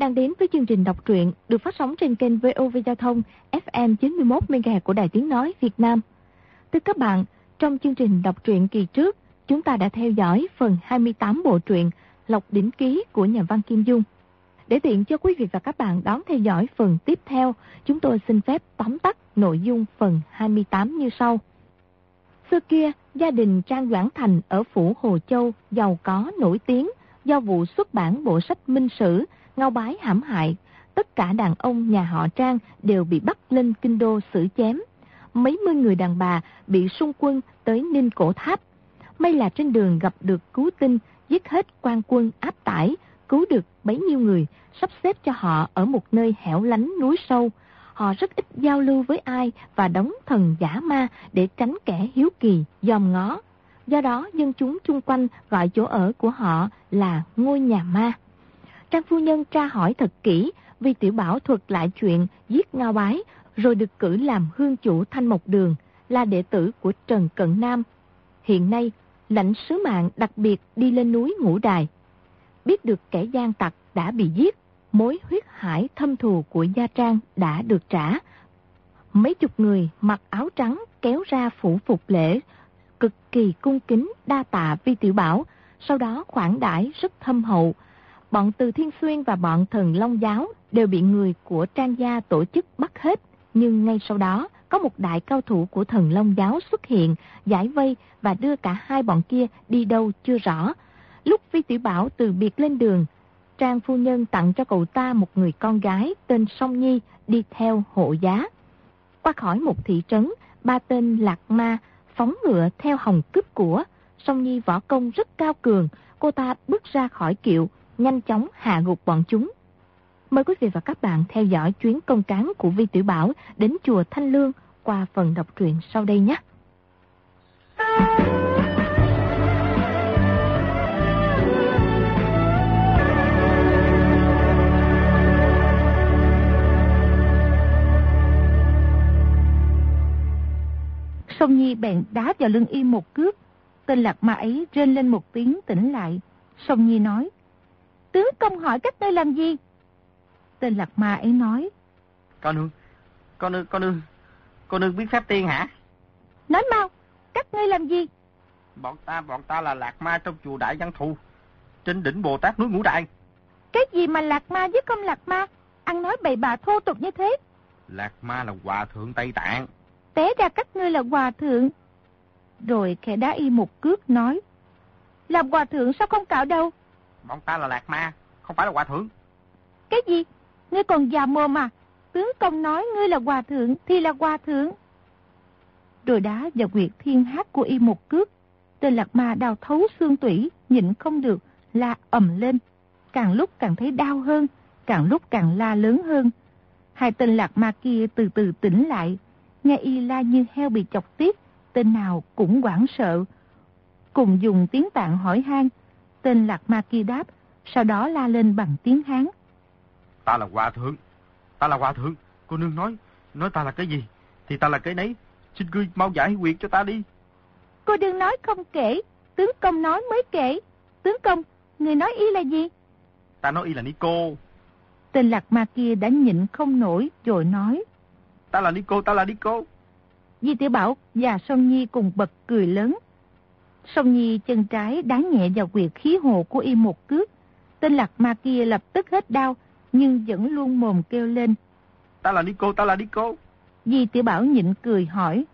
đang đến với chương trình đọc truyện được phát sóng trên kênh VOV Giao thông FM 91 MHz của Đài Tiếng Nói Việt Nam. Thưa các bạn, trong chương trình đọc truyện kỳ trước, chúng ta đã theo dõi phần 28 bộ truyện Lộc Đỉnh Ký của nhà văn Kim Dung. Để tiện cho quý vị và các bạn đón theo dõi phần tiếp theo, chúng tôi xin phép tóm tắt nội dung phần 28 như sau. Xưa kia, gia đình Trang Doãn Thành ở phủ Hồ Châu giàu có nổi tiếng do vụ xuất bản bộ sách Minh Sử, Ngao Bái hãm hại. Tất cả đàn ông nhà họ Trang đều bị bắt lên kinh đô xử chém. Mấy mươi người đàn bà bị xung quân tới Ninh Cổ Tháp. May là trên đường gặp được cứu tinh, giết hết quan quân áp tải, cứu được bấy nhiêu người, sắp xếp cho họ ở một nơi hẻo lánh núi sâu. Họ rất ít giao lưu với ai và đóng thần giả ma để tránh kẻ hiếu kỳ, dòm ngó. Do đó, dân chúng chung quanh gọi chỗ ở của họ là ngôi nhà ma. Trang phu nhân tra hỏi thật kỹ, vì tiểu bảo thuật lại chuyện giết ngao bái, rồi được cử làm hương chủ thanh mộc đường, là đệ tử của Trần Cận Nam. Hiện nay, lãnh sứ mạng đặc biệt đi lên núi Ngũ Đài. Biết được kẻ gian tặc đã bị giết, mối huyết hải thâm thù của Gia Trang đã được trả. Mấy chục người mặc áo trắng kéo ra phủ phục lễ, cực kỳ cung kính đa tạ Vi Tiểu Bảo, sau đó khoản đãi rất thâm hậu. Bọn Từ Thiên Xuyên và bọn thần Long Giáo đều bị người của Trang Gia tổ chức bắt hết, nhưng ngay sau đó có một đại cao thủ của thần Long Giáo xuất hiện, giải vây và đưa cả hai bọn kia đi đâu chưa rõ. Lúc Vi Tiểu Bảo từ biệt lên đường, Trang phu nhân tặng cho cậu ta một người con gái tên Song Nhi đi theo hộ giá. Qua khỏi một thị trấn, ba tên Lạc Ma phóng ngựa theo hồng cướp của. Song Nhi võ công rất cao cường, cô ta bước ra khỏi kiệu, nhanh chóng hạ gục bọn chúng. Mời quý vị và các bạn theo dõi chuyến công cán của Vi Tử Bảo đến chùa Thanh Lương qua phần đọc truyện sau đây nhé. Song Nhi bèn đá vào lưng y một cước. Tên lạc ma ấy rên lên một tiếng tỉnh lại. Song Nhi nói, Tướng công hỏi các ngươi làm gì? Tên lạc ma ấy nói, Con nương, con nương, con nương, con nương biết phép tiên hả? Nói mau, các ngươi làm gì? Bọn ta, bọn ta là lạc ma trong chùa Đại Văn Thù, trên đỉnh Bồ Tát núi Ngũ Đại. Cái gì mà lạc ma với không lạc ma? Ăn nói bậy bạ thô tục như thế. Lạc ma là hòa thượng Tây Tạng té ra các ngươi là hòa thượng. Rồi khẽ đá y một cước nói, làm hòa thượng sao không cạo đâu? Bọn ta là lạc ma, không phải là hòa thượng. Cái gì? Ngươi còn già mồm à? Tướng công nói ngươi là hòa thượng thì là hòa thượng. Rồi đá và quyệt thiên hát của y một cước. Tên lạc ma đào thấu xương tủy, nhịn không được, la ầm lên. Càng lúc càng thấy đau hơn, càng lúc càng la lớn hơn. Hai tên lạc ma kia từ từ tỉnh lại, nghe y la như heo bị chọc tiết, tên nào cũng quảng sợ. Cùng dùng tiếng tạng hỏi han, tên Lạc Ma kia đáp, sau đó la lên bằng tiếng Hán. Ta là hòa thượng, ta là hòa thượng, cô nương nói, nói ta là cái gì, thì ta là cái nấy, xin ngươi mau giải quyết cho ta đi. Cô đừng nói không kể, tướng công nói mới kể. Tướng công, người nói y là gì? Ta nói y là Nico. Tên lạc ma kia đã nhịn không nổi rồi nói. Ta là Nico, ta là Nico. Di Tiểu Bảo và Song Nhi cùng bật cười lớn. Song Nhi chân trái đá nhẹ vào quyệt khí hồ của y một cước. Tên lạc ma kia lập tức hết đau, nhưng vẫn luôn mồm kêu lên. Ta là Nico, ta là Nico. Di Tiểu Bảo nhịn cười hỏi.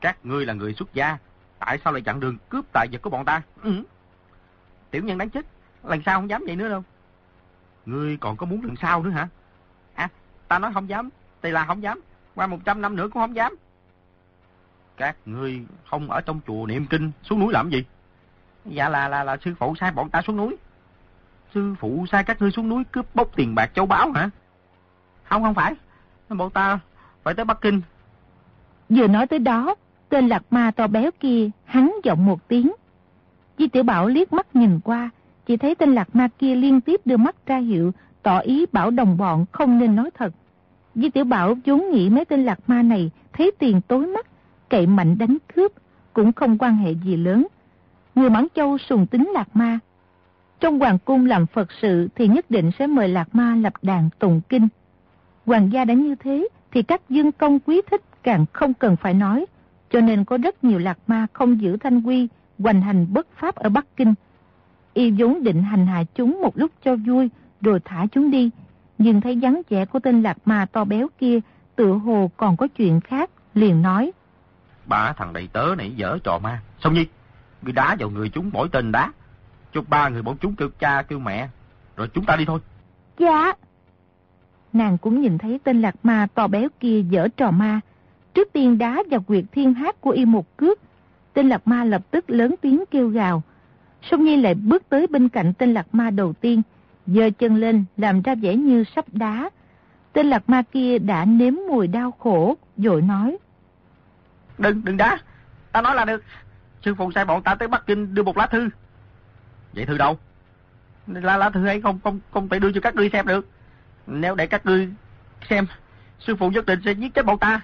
Các ngươi là người xuất gia, tại sao lại chặn đường cướp tài vật của bọn ta? Ừ. Tiểu nhân đáng chết, lần sau không dám vậy nữa đâu. Ngươi còn có muốn lần sau nữa hả? À, ta nói không dám, thì là không dám, qua 100 năm nữa cũng không dám. Các ngươi không ở trong chùa niệm kinh, xuống núi làm gì? Dạ là là là sư phụ sai bọn ta xuống núi. Sư phụ sai các ngươi xuống núi cướp bốc tiền bạc châu báu hả? Không không phải, bọn ta phải tới Bắc Kinh. Vừa nói tới đó, tên lạc ma to béo kia hắn giọng một tiếng. Di tiểu Bảo liếc mắt nhìn qua, chỉ thấy tên lạc ma kia liên tiếp đưa mắt ra hiệu, tỏ ý bảo đồng bọn không nên nói thật. Di Tiểu Bảo vốn nghĩ mấy tên lạc ma này thấy tiền tối mắt, cậy mạnh đánh cướp, cũng không quan hệ gì lớn. Người Mãn Châu sùng tính lạc ma. Trong hoàng cung làm Phật sự thì nhất định sẽ mời Lạc Ma lập đàn tụng kinh. Hoàng gia đã như thế thì các dương công quý thích càng không cần phải nói. Cho nên có rất nhiều Lạc Ma không giữ thanh quy, hoành hành bất pháp ở Bắc Kinh. Y vốn định hành hạ chúng một lúc cho vui, rồi thả chúng đi. Nhưng thấy dáng vẻ của tên Lạc Ma to béo kia, tựa hồ còn có chuyện khác, liền nói. Ba thằng đầy tớ này dở trò ma. Xong nhi, người đá vào người chúng mỗi tên đá. Cho ba người bọn chúng kêu cha kêu mẹ. Rồi chúng ta đi thôi. Dạ. Nàng cũng nhìn thấy tên lạc ma to béo kia dở trò ma. Trước tiên đá vào quyệt thiên hát của y một cước. Tên lạc ma lập tức lớn tiếng kêu gào. Sông Nhi lại bước tới bên cạnh tên lạc ma đầu tiên. Dơ chân lên làm ra vẻ như sắp đá. Tên lạc ma kia đã nếm mùi đau khổ, dội nói. Đừng, đừng đá. Ta nói là được. Sư phụ sai bọn ta tới Bắc Kinh đưa một lá thư. Vậy thư đâu? Lá, lá thư ấy không không không thể đưa cho các ngươi xem được. Nếu để các ngươi xem, sư phụ nhất định sẽ giết chết bọn ta.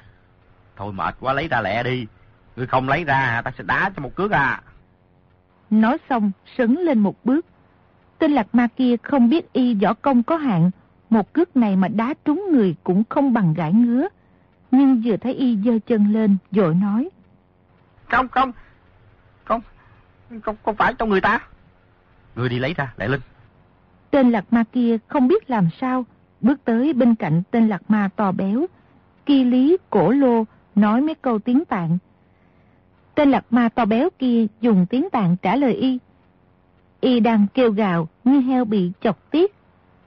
Thôi mệt quá lấy ra lẹ đi. Ngươi không lấy ra, ta sẽ đá cho một cước à. Nói xong, sấn lên một bước. Tên lạc ma kia không biết y võ công có hạn. Một cước này mà đá trúng người cũng không bằng gãi ngứa. Nhưng vừa thấy y dơ chân lên, dội nói. Không, không, không, không, không phải trong người ta. Người đi lấy ra, Đại Linh. Tên lạc ma kia không biết làm sao, bước tới bên cạnh tên lạc ma to béo. Kỳ lý, cổ lô, nói mấy câu tiếng tạng. Tên lạc ma to béo kia dùng tiếng tạng trả lời y. Y đang kêu gào như heo bị chọc tiết.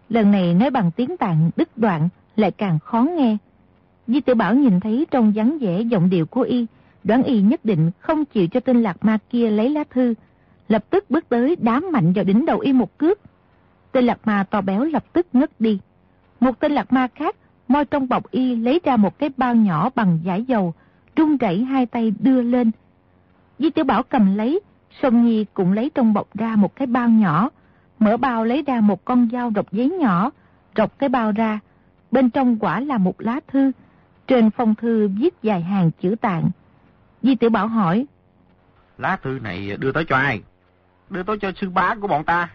Lần này nói bằng tiếng tạng đứt đoạn lại càng khó nghe. Di tiểu Bảo nhìn thấy trong dáng vẻ giọng điệu của y, đoán y nhất định không chịu cho tên lạc ma kia lấy lá thư, lập tức bước tới đám mạnh vào đỉnh đầu y một cước. Tên lạc ma to béo lập tức ngất đi. Một tên lạc ma khác moi trong bọc y lấy ra một cái bao nhỏ bằng giải dầu, rung rẩy hai tay đưa lên. Di tiểu Bảo cầm lấy, Sông Nhi cũng lấy trong bọc ra một cái bao nhỏ, mở bao lấy ra một con dao rọc giấy nhỏ, rọc cái bao ra. Bên trong quả là một lá thư, trên phong thư viết dài hàng chữ tạng. Di tử Bảo hỏi. Lá thư này đưa tới cho ai? Đưa tới cho sư bá của bọn ta.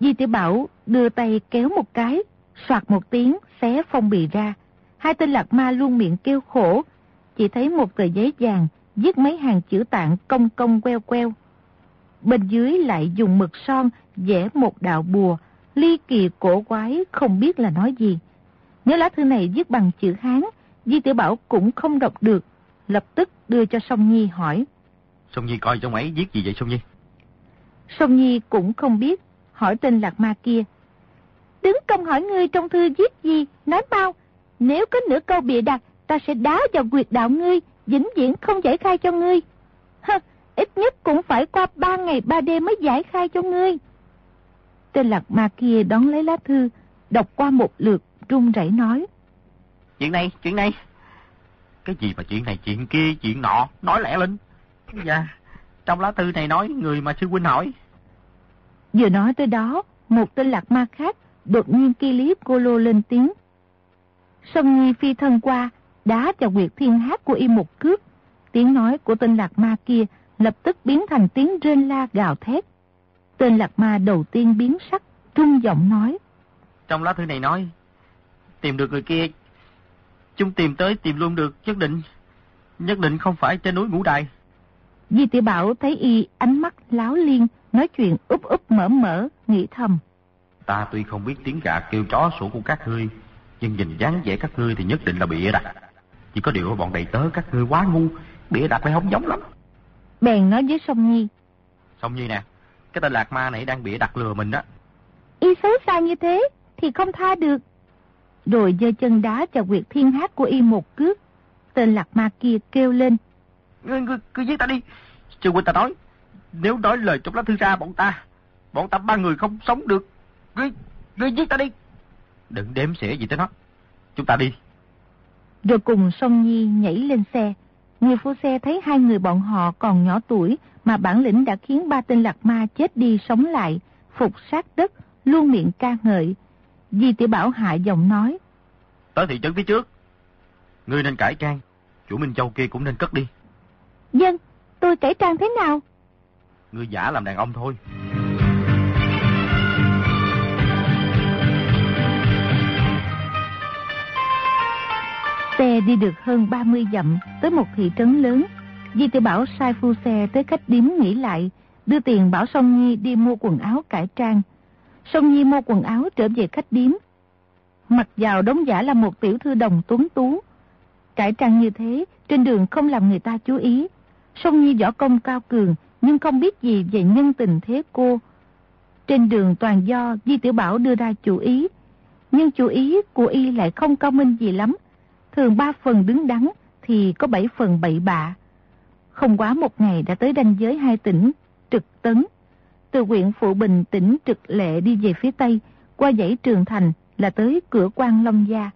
Di tử Bảo đưa tay kéo một cái, soạt một tiếng, xé phong bì ra. Hai tên lạc ma luôn miệng kêu khổ. Chỉ thấy một tờ giấy vàng, viết mấy hàng chữ tạng công công queo queo. Bên dưới lại dùng mực son vẽ một đạo bùa, ly kỳ cổ quái không biết là nói gì. Nếu lá thư này viết bằng chữ Hán, Di Tiểu Bảo cũng không đọc được, lập tức đưa cho Song Nhi hỏi. Song Nhi coi trong ấy viết gì vậy Song Nhi? Song Nhi cũng không biết, hỏi tên lạc ma kia. Đứng công hỏi ngươi trong thư viết gì, nói bao. Nếu có nửa câu bịa đặt, ta sẽ đá vào quyệt đạo ngươi, vĩnh viễn không giải khai cho ngươi. Hơ, ít nhất cũng phải qua ba ngày ba đêm mới giải khai cho ngươi. Tên lạc ma kia đón lấy lá thư, đọc qua một lượt, run rẩy nói. Chuyện này, chuyện này. Cái gì mà chuyện này, chuyện kia, chuyện nọ, nói lẹ lên. Dạ, trong lá thư này nói người mà sư huynh hỏi. Vừa nói tới đó, một tên lạc ma khác đột nhiên kia lý cô lô lên tiếng. Song Nhi phi thân qua, đá vào quyệt thiên hát của y một cước. Tiếng nói của tên lạc ma kia lập tức biến thành tiếng rên la gào thét. Tên lạc ma đầu tiên biến sắc, trung giọng nói. Trong lá thư này nói, tìm được người kia, chúng tìm tới tìm luôn được, nhất định, nhất định không phải trên núi ngũ đài. Di tiểu Bảo thấy y ánh mắt láo liên, nói chuyện úp úp mở mở, nghĩ thầm. Ta tuy không biết tiếng gà kêu chó sủa của các ngươi, nhưng nhìn dáng vẻ các ngươi thì nhất định là bịa đặt. Chỉ có điều bọn đầy tớ các ngươi quá ngu, bịa đặt lại không giống lắm. Bèn nói với Song Nhi. Song Nhi nè, cái tên Lạc Ma này đang bịa đặt lừa mình đó. Y xấu xa như thế thì không tha được. Rồi giơ chân đá cho quyệt thiên hát của y một cước. Tên Lạc Ma kia kêu lên. Ngươi, ngươi, cứ giết ta đi. Sư huynh ta nói, nếu nói lời trong lá thư ra bọn ta, bọn ta ba người không sống được. Ngươi, ngươi giết ta đi. Đừng đếm xỉa gì tới nó. Chúng ta đi. Rồi cùng Song Nhi nhảy lên xe. Người phu xe thấy hai người bọn họ còn nhỏ tuổi mà bản lĩnh đã khiến ba tên lạc ma chết đi sống lại, phục sát đất, luôn miệng ca ngợi. Di tiểu Bảo hại giọng nói. Tới thị trấn phía trước. Ngươi nên cải trang. Chủ Minh Châu kia cũng nên cất đi. Dân, tôi cải trang thế nào? Ngươi giả làm đàn ông thôi. Xe đi được hơn 30 dặm tới một thị trấn lớn. Di tiểu Bảo sai phu xe tới khách điếm nghỉ lại, đưa tiền Bảo Song Nhi đi mua quần áo cải trang. Song Nhi mua quần áo trở về khách điếm. Mặc vào đóng giả là một tiểu thư đồng tuấn tú. Cải trang như thế, trên đường không làm người ta chú ý. Song Nhi võ công cao cường, nhưng không biết gì về nhân tình thế cô. Trên đường toàn do Di Tiểu Bảo đưa ra chủ ý, nhưng chủ ý của y lại không cao minh gì lắm. Thường ba phần đứng đắn thì có bảy phần bậy bạ. Không quá một ngày đã tới ranh giới hai tỉnh Trực Tấn. Từ huyện Phụ Bình tỉnh Trực Lệ đi về phía Tây, qua dãy Trường Thành là tới cửa quan Long Gia.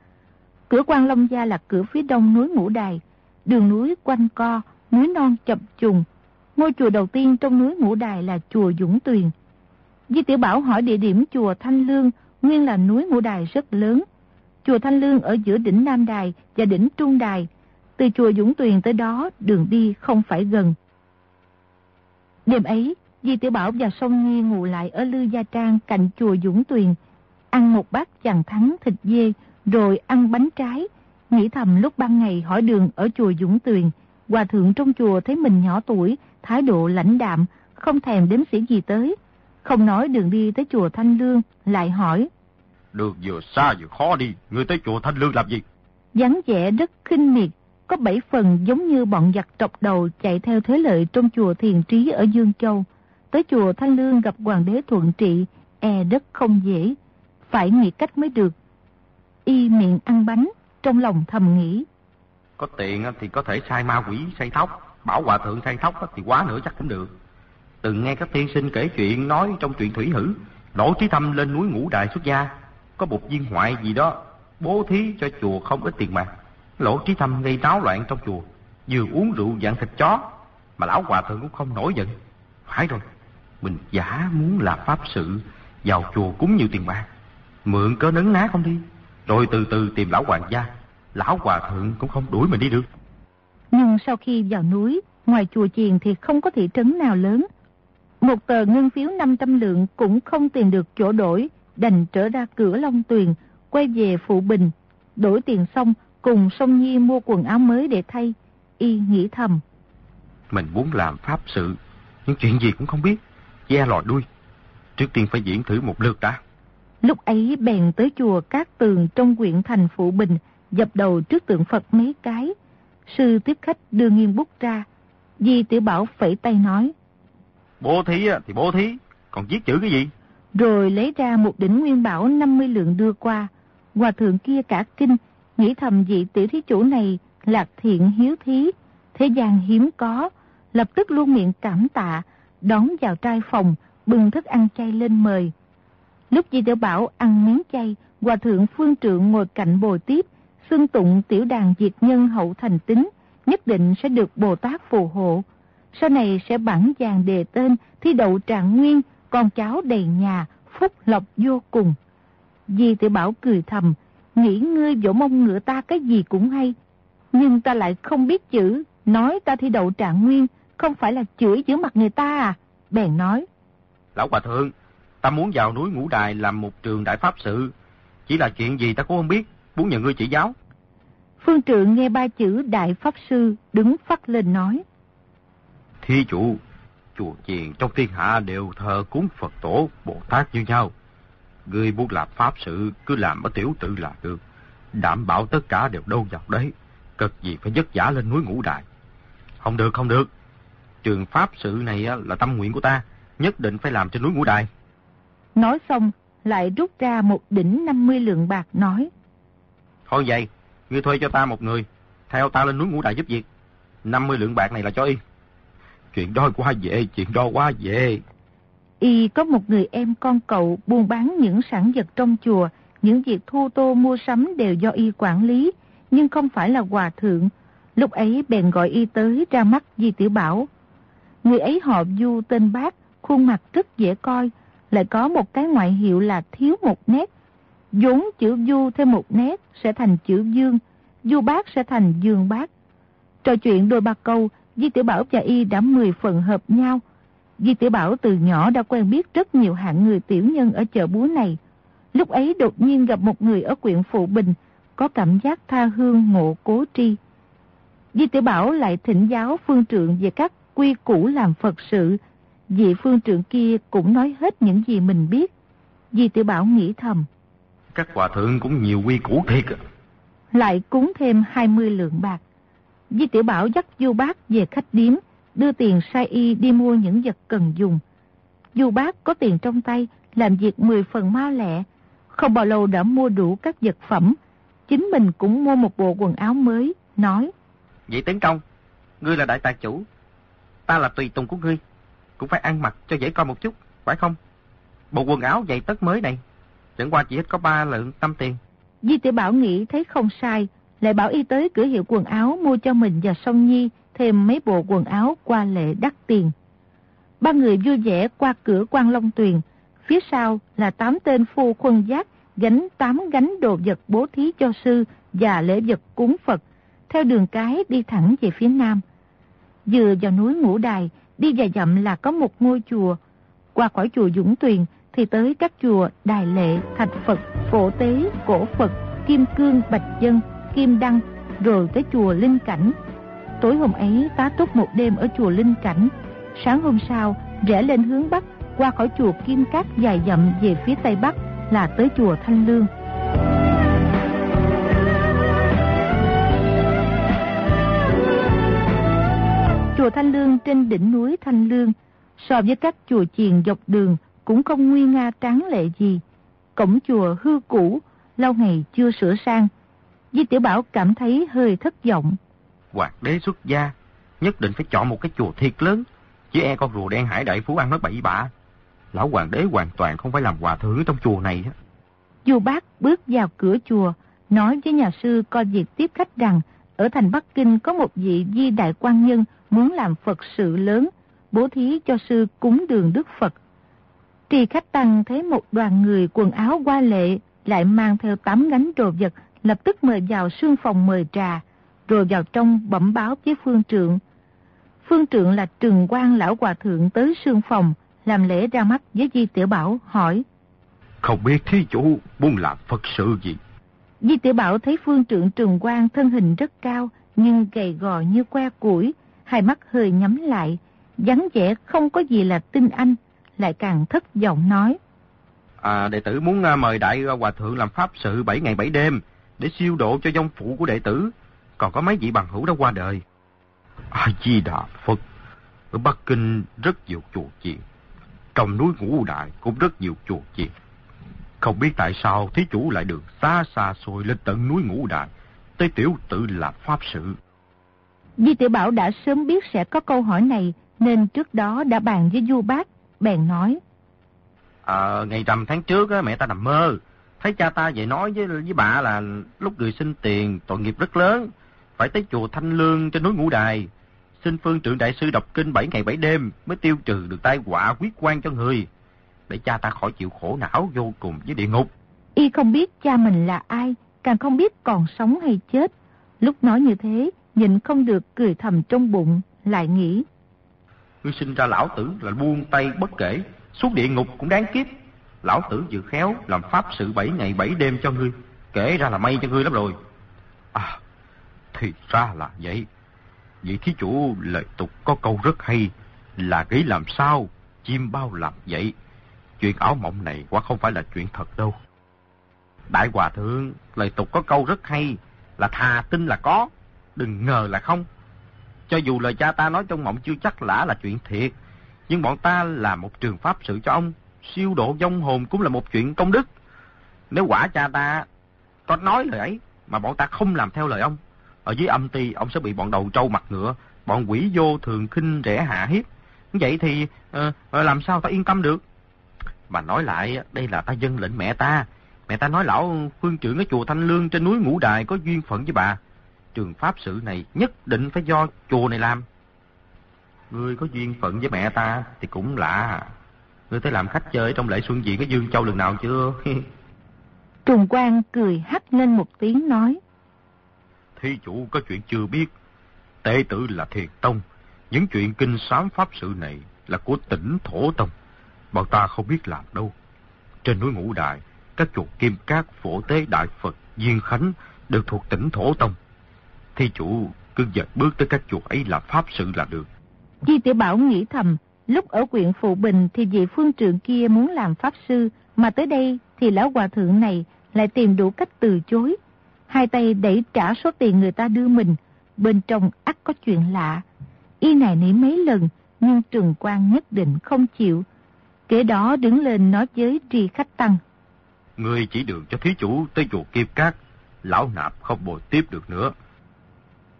Cửa quan Long Gia là cửa phía đông núi Ngũ Đài, đường núi quanh co, núi non chập trùng. Ngôi chùa đầu tiên trong núi Ngũ Đài là chùa Dũng Tuyền. Di Tiểu Bảo hỏi địa điểm chùa Thanh Lương, nguyên là núi Ngũ Đài rất lớn. Chùa Thanh Lương ở giữa đỉnh Nam Đài và đỉnh Trung Đài. Từ chùa Dũng Tuyền tới đó đường đi không phải gần. Đêm ấy, Di Tiểu Bảo và Song Nhi ngủ lại ở Lư Gia Trang cạnh chùa Dũng Tuyền, ăn một bát chàng thắng thịt dê, rồi ăn bánh trái. Nghĩ thầm lúc ban ngày hỏi đường ở chùa Dũng Tuyền, hòa thượng trong chùa thấy mình nhỏ tuổi, thái độ lãnh đạm, không thèm đếm sĩ gì tới. Không nói đường đi tới chùa Thanh Lương, lại hỏi. Đường vừa xa vừa khó đi, người tới chùa Thanh Lương làm gì? dáng vẻ rất khinh miệt, có bảy phần giống như bọn giặc trọc đầu chạy theo thế lợi trong chùa Thiền Trí ở Dương Châu. Tới chùa Thanh Lương gặp Hoàng đế Thuận Trị, e rất không dễ, phải nghĩ cách mới được. Y miệng ăn bánh, trong lòng thầm nghĩ. Có tiền thì có thể sai ma quỷ say thóc, bảo hòa thượng say thóc thì quá nữa chắc cũng được. Từng nghe các tiên sinh kể chuyện nói trong chuyện thủy hử, Lỗ Trí Thâm lên núi Ngũ Đại xuất gia, có một viên ngoại gì đó, bố thí cho chùa không ít tiền mà Lỗ Trí Thâm gây náo loạn trong chùa, vừa uống rượu dạng thịt chó, mà lão hòa thượng cũng không nổi giận. Phải rồi, mình giả muốn làm pháp sự, vào chùa cúng nhiều tiền bạc, mượn cớ nấn ná không đi, rồi từ từ tìm lão hoàng gia, lão hòa thượng cũng không đuổi mình đi được. Nhưng sau khi vào núi, ngoài chùa chiền thì không có thị trấn nào lớn, một tờ ngân phiếu 500 lượng cũng không tìm được chỗ đổi, đành trở ra cửa Long Tuyền, quay về Phụ Bình. Đổi tiền xong, cùng Song Nhi mua quần áo mới để thay. Y nghĩ thầm. Mình muốn làm pháp sự, nhưng chuyện gì cũng không biết. Da lò đuôi. Trước tiên phải diễn thử một lượt đã. Lúc ấy bèn tới chùa Cát Tường trong quyện thành Phụ Bình, dập đầu trước tượng Phật mấy cái. Sư tiếp khách đưa nghiêng bút ra. Di Tiểu Bảo phẩy tay nói. Bố thí thì bố thí, còn viết chữ cái gì? Rồi lấy ra một đỉnh nguyên bảo 50 lượng đưa qua. Hòa thượng kia cả kinh, nghĩ thầm vị tiểu thí chủ này lạc thiện hiếu thí, thế gian hiếm có, lập tức luôn miệng cảm tạ, đón vào trai phòng, bưng thức ăn chay lên mời. Lúc Di Tiểu Bảo ăn miếng chay, Hòa thượng phương trượng ngồi cạnh bồi tiếp, xưng tụng tiểu đàn diệt nhân hậu thành tính, nhất định sẽ được Bồ Tát phù hộ sau này sẽ bản vàng đề tên thi đậu trạng nguyên, con cháu đầy nhà, phúc lộc vô cùng. Di tiểu bảo cười thầm, nghĩ ngươi vỗ mông ngựa ta cái gì cũng hay, nhưng ta lại không biết chữ, nói ta thi đậu trạng nguyên, không phải là chửi giữa mặt người ta à, bèn nói. Lão Hòa Thượng, ta muốn vào núi Ngũ Đài làm một trường đại pháp sự, chỉ là chuyện gì ta cũng không biết, muốn nhờ ngươi chỉ giáo. Phương trượng nghe ba chữ đại pháp sư đứng phát lên nói. Thí chủ, chùa chiền trong thiên hạ đều thờ cúng Phật tổ, Bồ Tát như nhau. Người muốn làm pháp sự cứ làm ở tiểu tự là được. Đảm bảo tất cả đều đâu vào đấy. Cực gì phải vất giả lên núi ngũ đại. Không được, không được. Trường pháp sự này là tâm nguyện của ta. Nhất định phải làm trên núi ngũ đại. Nói xong, lại rút ra một đỉnh 50 lượng bạc nói. Thôi vậy, ngươi thuê cho ta một người. Theo ta lên núi ngũ đại giúp việc. 50 lượng bạc này là cho y. Chuyện đó quá dễ, chuyện đó quá dễ. Y có một người em con cậu buôn bán những sản vật trong chùa, những việc thu tô mua sắm đều do Y quản lý, nhưng không phải là hòa thượng. Lúc ấy bèn gọi Y tới ra mắt Di Tiểu Bảo. Người ấy họ Du tên bác, khuôn mặt rất dễ coi, lại có một cái ngoại hiệu là thiếu một nét. vốn chữ Du thêm một nét sẽ thành chữ Dương, Du bác sẽ thành Dương bác. Trò chuyện đôi ba câu, Di Tiểu Bảo và Y đã mười phần hợp nhau. Di Tiểu Bảo từ nhỏ đã quen biết rất nhiều hạng người tiểu nhân ở chợ búa này. Lúc ấy đột nhiên gặp một người ở quyện Phụ Bình, có cảm giác tha hương ngộ cố tri. Di tiểu Bảo lại thỉnh giáo phương trượng về các quy củ làm Phật sự. Vị phương trượng kia cũng nói hết những gì mình biết. Di tiểu Bảo nghĩ thầm. Các hòa thượng cũng nhiều quy củ thiệt. Lại cúng thêm 20 lượng bạc. Di tiểu Bảo dắt du bác về khách điếm, đưa tiền sai y đi mua những vật cần dùng. Du bác có tiền trong tay, làm việc 10 phần mau lẹ. Không bao lâu đã mua đủ các vật phẩm. Chính mình cũng mua một bộ quần áo mới, nói. Vậy tấn công, ngươi là đại tài chủ, ta là tùy tùng của ngươi, cũng phải ăn mặc cho dễ coi một chút, phải không? Bộ quần áo giày tất mới này, chẳng qua chỉ hết có ba lượng năm tiền. Di tiểu Bảo nghĩ thấy không sai, lại bảo y tới cửa hiệu quần áo mua cho mình và Song Nhi thêm mấy bộ quần áo qua lệ đắt tiền. Ba người vui vẻ qua cửa quan Long Tuyền, phía sau là tám tên phu khuân giác gánh tám gánh đồ vật bố thí cho sư và lễ vật cúng Phật, theo đường cái đi thẳng về phía nam. Vừa vào núi Ngũ Đài, đi vài dặm là có một ngôi chùa. Qua khỏi chùa Dũng Tuyền thì tới các chùa Đài Lệ, Thạch Phật, Phổ Tế, Cổ Phật, Kim Cương, Bạch Dân, Kim Đăng, rồi tới chùa Linh Cảnh. Tối hôm ấy tá túc một đêm ở chùa Linh Cảnh. Sáng hôm sau, rẽ lên hướng Bắc, qua khỏi chùa Kim Cát dài dặm về phía Tây Bắc là tới chùa Thanh Lương. Thanh Lương trên đỉnh núi Thanh Lương, so với các chùa chiền dọc đường cũng không nguy nga tráng lệ gì. Cổng chùa hư cũ, lâu ngày chưa sửa sang. Di Tiểu Bảo cảm thấy hơi thất vọng. Hoàng đế xuất gia, nhất định phải chọn một cái chùa thiệt lớn, chứ e con rùa đen hải đại phú ăn nói bậy bạ. Lão hoàng đế hoàn toàn không phải làm hòa thượng trong chùa này. Du bác bước vào cửa chùa, nói với nhà sư coi việc tiếp khách rằng ở thành Bắc Kinh có một vị di đại quan nhân muốn làm Phật sự lớn, bố thí cho sư cúng đường Đức Phật. Trì khách tăng thấy một đoàn người quần áo qua lệ, lại mang theo tám gánh đồ vật, lập tức mời vào sương phòng mời trà, rồi vào trong bẩm báo với phương trượng. Phương trượng là trừng quan lão hòa thượng tới sương phòng, làm lễ ra mắt với Di Tiểu Bảo, hỏi. Không biết thí chủ muốn làm Phật sự gì? Di Tiểu Bảo thấy phương trượng trừng quan thân hình rất cao, nhưng gầy gò như que củi, hai mắt hơi nhắm lại, vắng vẻ không có gì là tin anh, lại càng thất vọng nói. À, đệ tử muốn à, mời đại à, hòa thượng làm pháp sự 7 ngày 7 đêm để siêu độ cho dòng phụ của đệ tử. Còn có mấy vị bằng hữu đã qua đời. A Di Đà Phật. Ở Bắc Kinh rất nhiều chùa chiền. Trong núi Ngũ Đại cũng rất nhiều chùa chiền. Không biết tại sao thí chủ lại được xa xa xôi lên tận núi Ngũ Đại, tới tiểu tự làm pháp sự. Di tiểu Bảo đã sớm biết sẽ có câu hỏi này, nên trước đó đã bàn với Du Bác, bèn nói. À, ngày rằm tháng trước á, mẹ ta nằm mơ, thấy cha ta vậy nói với với bà là lúc người sinh tiền tội nghiệp rất lớn, phải tới chùa Thanh Lương trên núi Ngũ Đài, xin phương trưởng đại sư đọc kinh 7 ngày 7 đêm mới tiêu trừ được tai họa quyết quan cho người, để cha ta khỏi chịu khổ não vô cùng với địa ngục. Y không biết cha mình là ai, càng không biết còn sống hay chết. Lúc nói như thế, nhịn không được cười thầm trong bụng, lại nghĩ. Ngươi sinh ra lão tử là buông tay bất kể, xuống địa ngục cũng đáng kiếp. Lão tử dự khéo làm pháp sự bảy ngày bảy đêm cho ngươi, kể ra là may cho ngươi lắm rồi. À, thì ra là vậy. Vậy thí chủ lời tục có câu rất hay, là nghĩ làm sao, chim bao làm vậy. Chuyện ảo mộng này quả không phải là chuyện thật đâu. Đại Hòa Thượng, lời tục có câu rất hay, là thà tin là có, đừng ngờ là không. Cho dù lời cha ta nói trong mộng chưa chắc lã là chuyện thiệt, nhưng bọn ta là một trường pháp sự cho ông, siêu độ vong hồn cũng là một chuyện công đức. Nếu quả cha ta có nói lời ấy, mà bọn ta không làm theo lời ông, ở dưới âm ti ông sẽ bị bọn đầu trâu mặt ngựa, bọn quỷ vô thường khinh rẻ hạ hiếp. Vậy thì à, làm sao ta yên tâm được? Mà nói lại, đây là ta dân lệnh mẹ ta. Mẹ ta nói lão phương trưởng ở chùa Thanh Lương trên núi Ngũ Đài có duyên phận với bà. Trường pháp sự này nhất định phải do chùa này làm. Ngươi có duyên phận với mẹ ta thì cũng lạ. Ngươi tới làm khách chơi trong lễ xuân diện ở Dương Châu lần nào chưa? Trùng Quang cười hắt lên một tiếng nói. Thí chủ có chuyện chưa biết. Tệ tử là thiệt tông. Những chuyện kinh sám pháp sự này là của tỉnh Thổ Tông. Bọn ta không biết làm đâu. Trên núi Ngũ Đại, các chùa Kim Cát, Phổ Tế Đại Phật, Duyên Khánh được thuộc tỉnh Thổ Tông. Thi chủ cứ dời bước tới các chùa ấy làm pháp sự là được. Di Tiểu Bảo nghĩ thầm, lúc ở quyện Phụ Bình thì vị phương trượng kia muốn làm pháp sư, mà tới đây thì lão hòa thượng này lại tìm đủ cách từ chối. Hai tay đẩy trả số tiền người ta đưa mình, bên trong ắt có chuyện lạ. Y này nỉ mấy lần, nhưng trường quan nhất định không chịu. Kế đó đứng lên nói với tri khách tăng. Người chỉ đường cho thí chủ tới chùa Kiếp Cát, lão nạp không bồi tiếp được nữa.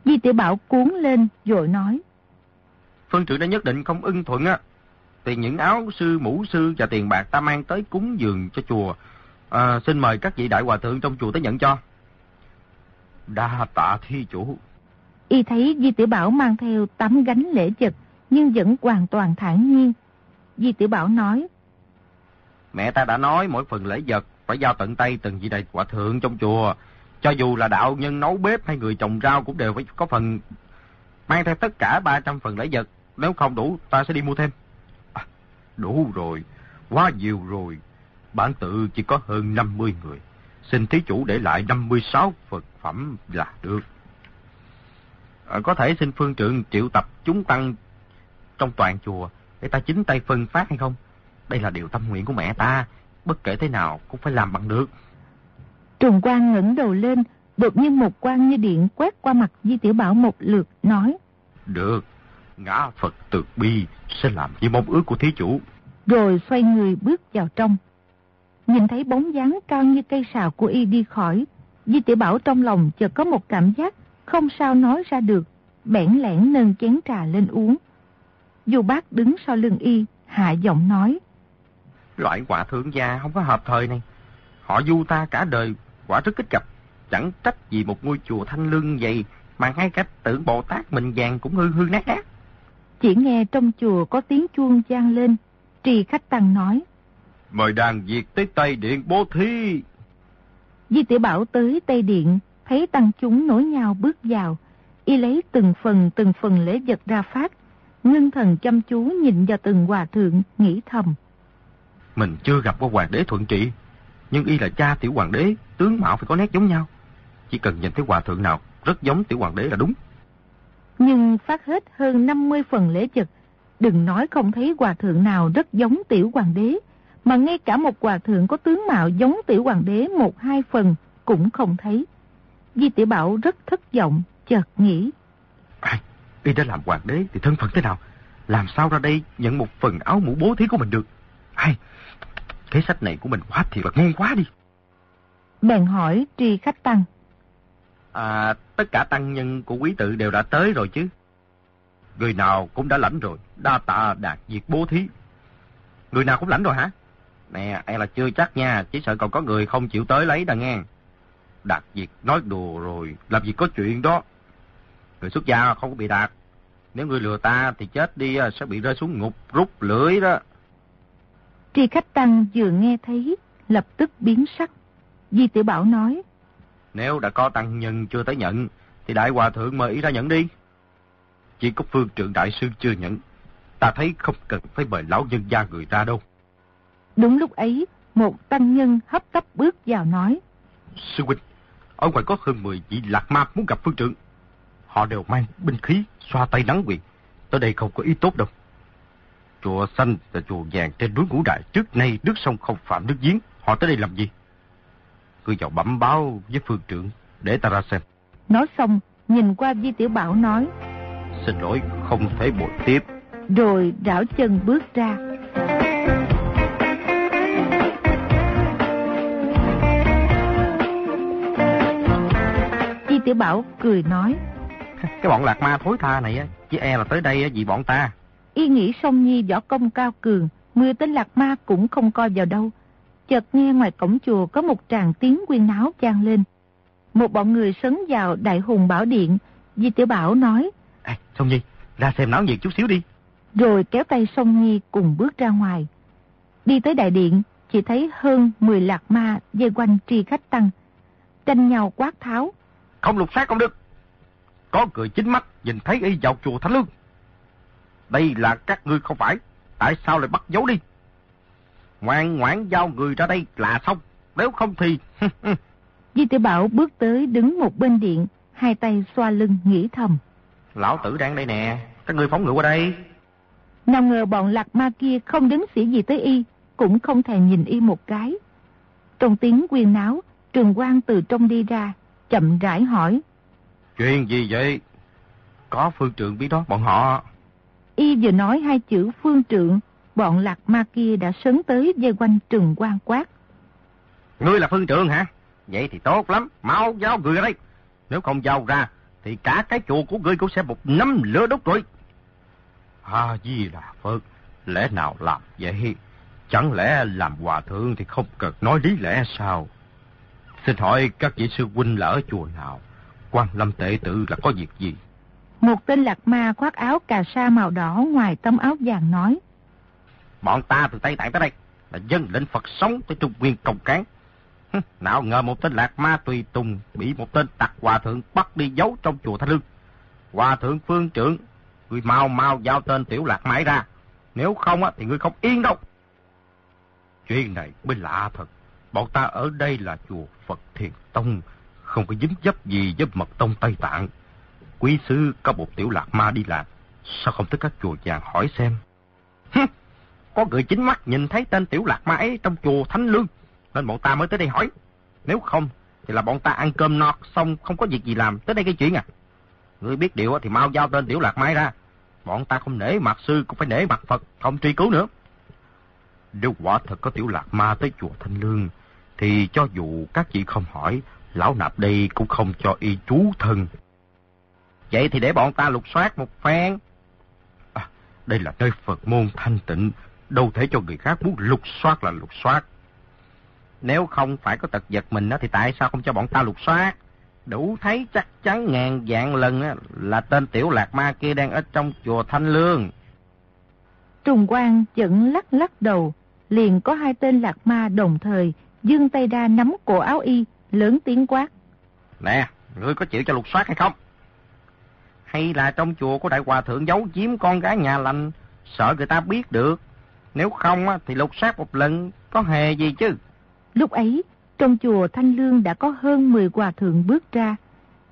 Di tiểu Bảo cuốn lên rồi nói. Phương trưởng đã nhất định không ưng thuận á. Tiền những áo sư, mũ sư và tiền bạc ta mang tới cúng dường cho chùa. À, xin mời các vị đại hòa thượng trong chùa tới nhận cho. Đa tạ thi chủ. Y thấy Di Tiểu Bảo mang theo tấm gánh lễ vật, nhưng vẫn hoàn toàn thản nhiên. Di Tiểu Bảo nói. Mẹ ta đã nói mỗi phần lễ vật phải giao tận tay từng vị đại hòa thượng trong chùa. Cho dù là đạo nhân nấu bếp hay người trồng rau cũng đều phải có phần mang theo tất cả 300 phần lễ vật. Nếu không đủ, ta sẽ đi mua thêm. À, đủ rồi, quá nhiều rồi. Bản tự chỉ có hơn 50 người. Xin thí chủ để lại 56 vật phẩm là được. À, có thể xin phương trưởng triệu tập chúng tăng trong toàn chùa để ta chính tay phân phát hay không? Đây là điều tâm nguyện của mẹ ta, bất kể thế nào cũng phải làm bằng được. Trùng quan ngẩng đầu lên, đột nhiên một quan như điện quét qua mặt Di Tiểu Bảo một lượt, nói. Được, ngã Phật từ bi sẽ làm như mong ước của thí chủ. Rồi xoay người bước vào trong. Nhìn thấy bóng dáng cao như cây sào của y đi khỏi, Di Tiểu Bảo trong lòng chợt có một cảm giác không sao nói ra được, bẽn lẽn nâng chén trà lên uống. Dù bác đứng sau lưng y, hạ giọng nói. Loại quả thượng gia không có hợp thời này. Họ du ta cả đời, quả rất kích gặp. Chẳng trách gì một ngôi chùa thanh lương vậy, mà ngay cách tưởng Bồ Tát mình vàng cũng hư hư nát nát. Chỉ nghe trong chùa có tiếng chuông vang lên, trì khách tăng nói. Mời đàn Việt tới Tây Điện bố thí. Di tiểu Bảo tới Tây Điện, thấy tăng chúng nối nhau bước vào, y lấy từng phần từng phần lễ vật ra phát, ngưng thần chăm chú nhìn vào từng hòa thượng, nghĩ thầm. Mình chưa gặp qua hoàng đế thuận trị, nhưng y là cha tiểu hoàng đế, tướng mạo phải có nét giống nhau. Chỉ cần nhìn thấy hòa thượng nào rất giống tiểu hoàng đế là đúng. Nhưng phát hết hơn 50 phần lễ vật, đừng nói không thấy hòa thượng nào rất giống tiểu hoàng đế, mà ngay cả một hòa thượng có tướng mạo giống tiểu hoàng đế một hai phần cũng không thấy. Di tiểu Bảo rất thất vọng, chợt nghĩ. À, y đã làm hoàng đế thì thân phận thế nào? Làm sao ra đây nhận một phần áo mũ bố thí của mình được? Hay, cái sách này của mình quá thiệt là ngon quá đi. Bèn hỏi tri khách tăng. À, tất cả tăng nhân của quý tự đều đã tới rồi chứ. Người nào cũng đã lãnh rồi, đa tạ đạt diệt bố thí. Người nào cũng lãnh rồi hả? Nè, em là chưa chắc nha, chỉ sợ còn có người không chịu tới lấy đà nghe. Đạt diệt nói đùa rồi, làm gì có chuyện đó. Người xuất gia không có bị đạt. Nếu người lừa ta thì chết đi à, sẽ bị rơi xuống ngục rút lưỡi đó. Tri khách tăng vừa nghe thấy, lập tức biến sắc. Di tiểu Bảo nói. Nếu đã có tăng nhân chưa tới nhận, thì đại hòa thượng mời ý ra nhận đi. Chỉ có phương trưởng đại sư chưa nhận. Ta thấy không cần phải mời lão nhân gia người ra đâu. Đúng lúc ấy, một tăng nhân hấp tấp bước vào nói. Sư huynh, ở ngoài có hơn 10 vị lạc ma muốn gặp phương trưởng. Họ đều mang binh khí, xoa tay nắng quyền. Tới đây không có ý tốt đâu. Chùa xanh và chùa vàng trên núi ngũ đại trước nay nước sông không phạm nước giếng. Họ tới đây làm gì? Cứ vào bẩm báo với phương trưởng để ta ra xem. Nói xong, nhìn qua Di Tiểu Bảo nói. Xin lỗi, không thể bội tiếp. Rồi rảo chân bước ra. Di Tiểu Bảo cười nói. Cái bọn lạc ma thối tha này, chỉ e là tới đây vì bọn ta. Y nghĩ song nhi võ công cao cường, mười tên lạc ma cũng không coi vào đâu. Chợt nghe ngoài cổng chùa có một tràng tiếng quyên náo vang lên. Một bọn người sấn vào đại hùng bảo điện, Di Tiểu Bảo nói. À, Song Nhi, ra xem náo nhiệt chút xíu đi. Rồi kéo tay Song Nhi cùng bước ra ngoài. Đi tới đại điện, chỉ thấy hơn 10 lạc ma dây quanh tri khách tăng. Tranh nhau quát tháo. Không lục xác không được. Có người chính mắt nhìn thấy y vào chùa Thánh Lương. Đây là các ngươi không phải. Tại sao lại bắt giấu đi? Ngoan ngoãn giao người ra đây là xong. Nếu không thì... Di tiểu Bảo bước tới đứng một bên điện, hai tay xoa lưng nghĩ thầm. Lão tử đang đây nè, các người phóng ngựa qua đây. Nào ngờ bọn lạc ma kia không đứng sĩ gì tới y, cũng không thèm nhìn y một cái. Trong tiếng quyên náo, trường quan từ trong đi ra, chậm rãi hỏi. Chuyện gì vậy? Có phương trượng biết đó bọn họ. Y vừa nói hai chữ phương trượng, bọn lạc ma kia đã sấn tới dây quanh trường quan quát. Ngươi là phương trượng hả? Vậy thì tốt lắm, mau giao người ra đây. Nếu không giao ra, thì cả cái chùa của ngươi cũng sẽ một năm lửa đốt rồi. À, gì là Phật, lẽ nào làm vậy? Chẳng lẽ làm hòa thượng thì không cần nói lý lẽ sao? Xin hỏi các vị sư huynh là ở chùa nào? quan lâm tệ tự là có việc gì? Một tên lạc ma khoác áo cà sa màu đỏ ngoài tấm áo vàng nói. Bọn ta từ Tây Tạng tới đây là dân lệnh Phật sống tới Trung Nguyên Cộng Cán. Nào ngờ một tên lạc ma tùy tùng bị một tên tặc hòa thượng bắt đi giấu trong chùa Thanh Lương. Hòa thượng phương trưởng, người mau mau giao tên tiểu lạc mãi ra. Nếu không á, thì ngươi không yên đâu. Chuyện này mới lạ thật. Bọn ta ở đây là chùa Phật Thiền Tông, không có dính dấp gì với mật tông Tây Tạng. Quý sư có một tiểu lạc ma đi làm, sao không tới các chùa vàng hỏi xem? có người chính mắt nhìn thấy tên tiểu lạc ma ấy trong chùa Thánh Lương, nên bọn ta mới tới đây hỏi. Nếu không, thì là bọn ta ăn cơm nọt xong không có việc gì làm, tới đây gây chuyện à. Ngươi biết điều thì mau giao tên tiểu lạc mai ra. Bọn ta không nể mặt sư cũng phải nể mặt Phật, không truy cứu nữa. Nếu quả thật có tiểu lạc ma tới chùa Thanh Lương, thì cho dù các chị không hỏi, lão nạp đây cũng không cho y chú thân. Vậy thì để bọn ta lục soát một phen. À, đây là nơi Phật môn thanh tịnh, đâu thể cho người khác muốn lục soát là lục soát. Nếu không phải có tật giật mình thì tại sao không cho bọn ta lục soát? Đủ thấy chắc chắn ngàn dạng lần là tên tiểu lạc ma kia đang ở trong chùa Thanh Lương. Trùng Quang vẫn lắc lắc đầu, liền có hai tên lạc ma đồng thời, dương tay ra nắm cổ áo y, lớn tiếng quát. Nè, ngươi có chịu cho lục soát hay không? Hay là trong chùa có đại hòa thượng giấu chiếm con gái nhà lành, sợ người ta biết được. Nếu không thì lục soát một lần, có hề gì chứ? Lúc ấy, trong chùa Thanh Lương đã có hơn 10 hòa thượng bước ra,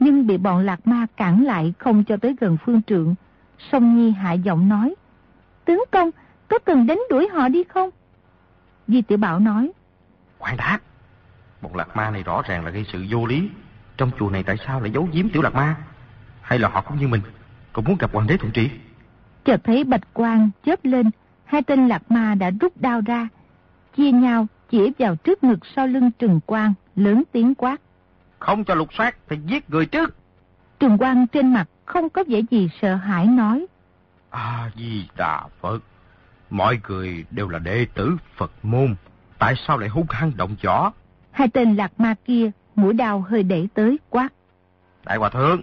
nhưng bị bọn lạc ma cản lại không cho tới gần phương trượng. Song Nhi hạ giọng nói, Tướng công, có cần đánh đuổi họ đi không? Di tiểu Bảo nói, Khoan đã, một lạc ma này rõ ràng là gây sự vô lý. Trong chùa này tại sao lại giấu giếm tiểu lạc ma? Hay là họ cũng như mình, cũng muốn gặp hoàng đế thuận trị? Chợt thấy bạch quang chớp lên, hai tên lạc ma đã rút đao ra, chia nhau chỉ vào trước ngực sau lưng Trừng Quang, lớn tiếng quát. Không cho lục soát thì giết người trước. Trừng Quang trên mặt không có vẻ gì sợ hãi nói. À di đà Phật, mọi người đều là đệ tử Phật môn, tại sao lại hung hăng động võ? Hai tên lạc ma kia, mũi đào hơi đẩy tới quát. Đại Hòa Thượng,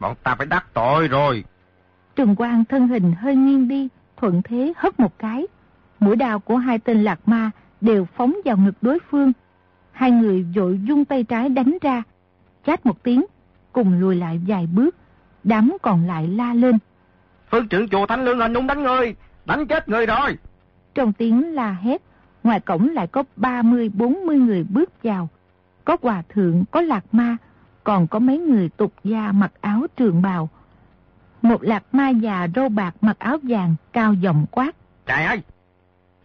bọn ta phải đắc tội rồi. Trừng Quang thân hình hơi nghiêng đi, thuận thế hất một cái. Mũi đào của hai tên lạc ma đều phóng vào ngực đối phương. Hai người vội dung tay trái đánh ra, chát một tiếng, cùng lùi lại vài bước, đám còn lại la lên. Phương trưởng chùa Thánh Lương hình đúng đánh người, đánh chết người rồi. Trong tiếng la hét, ngoài cổng lại có 30-40 người bước vào. Có hòa thượng, có lạc ma, còn có mấy người tục gia mặc áo trường bào. Một lạc ma già râu bạc mặc áo vàng, cao giọng quát. Trời ơi,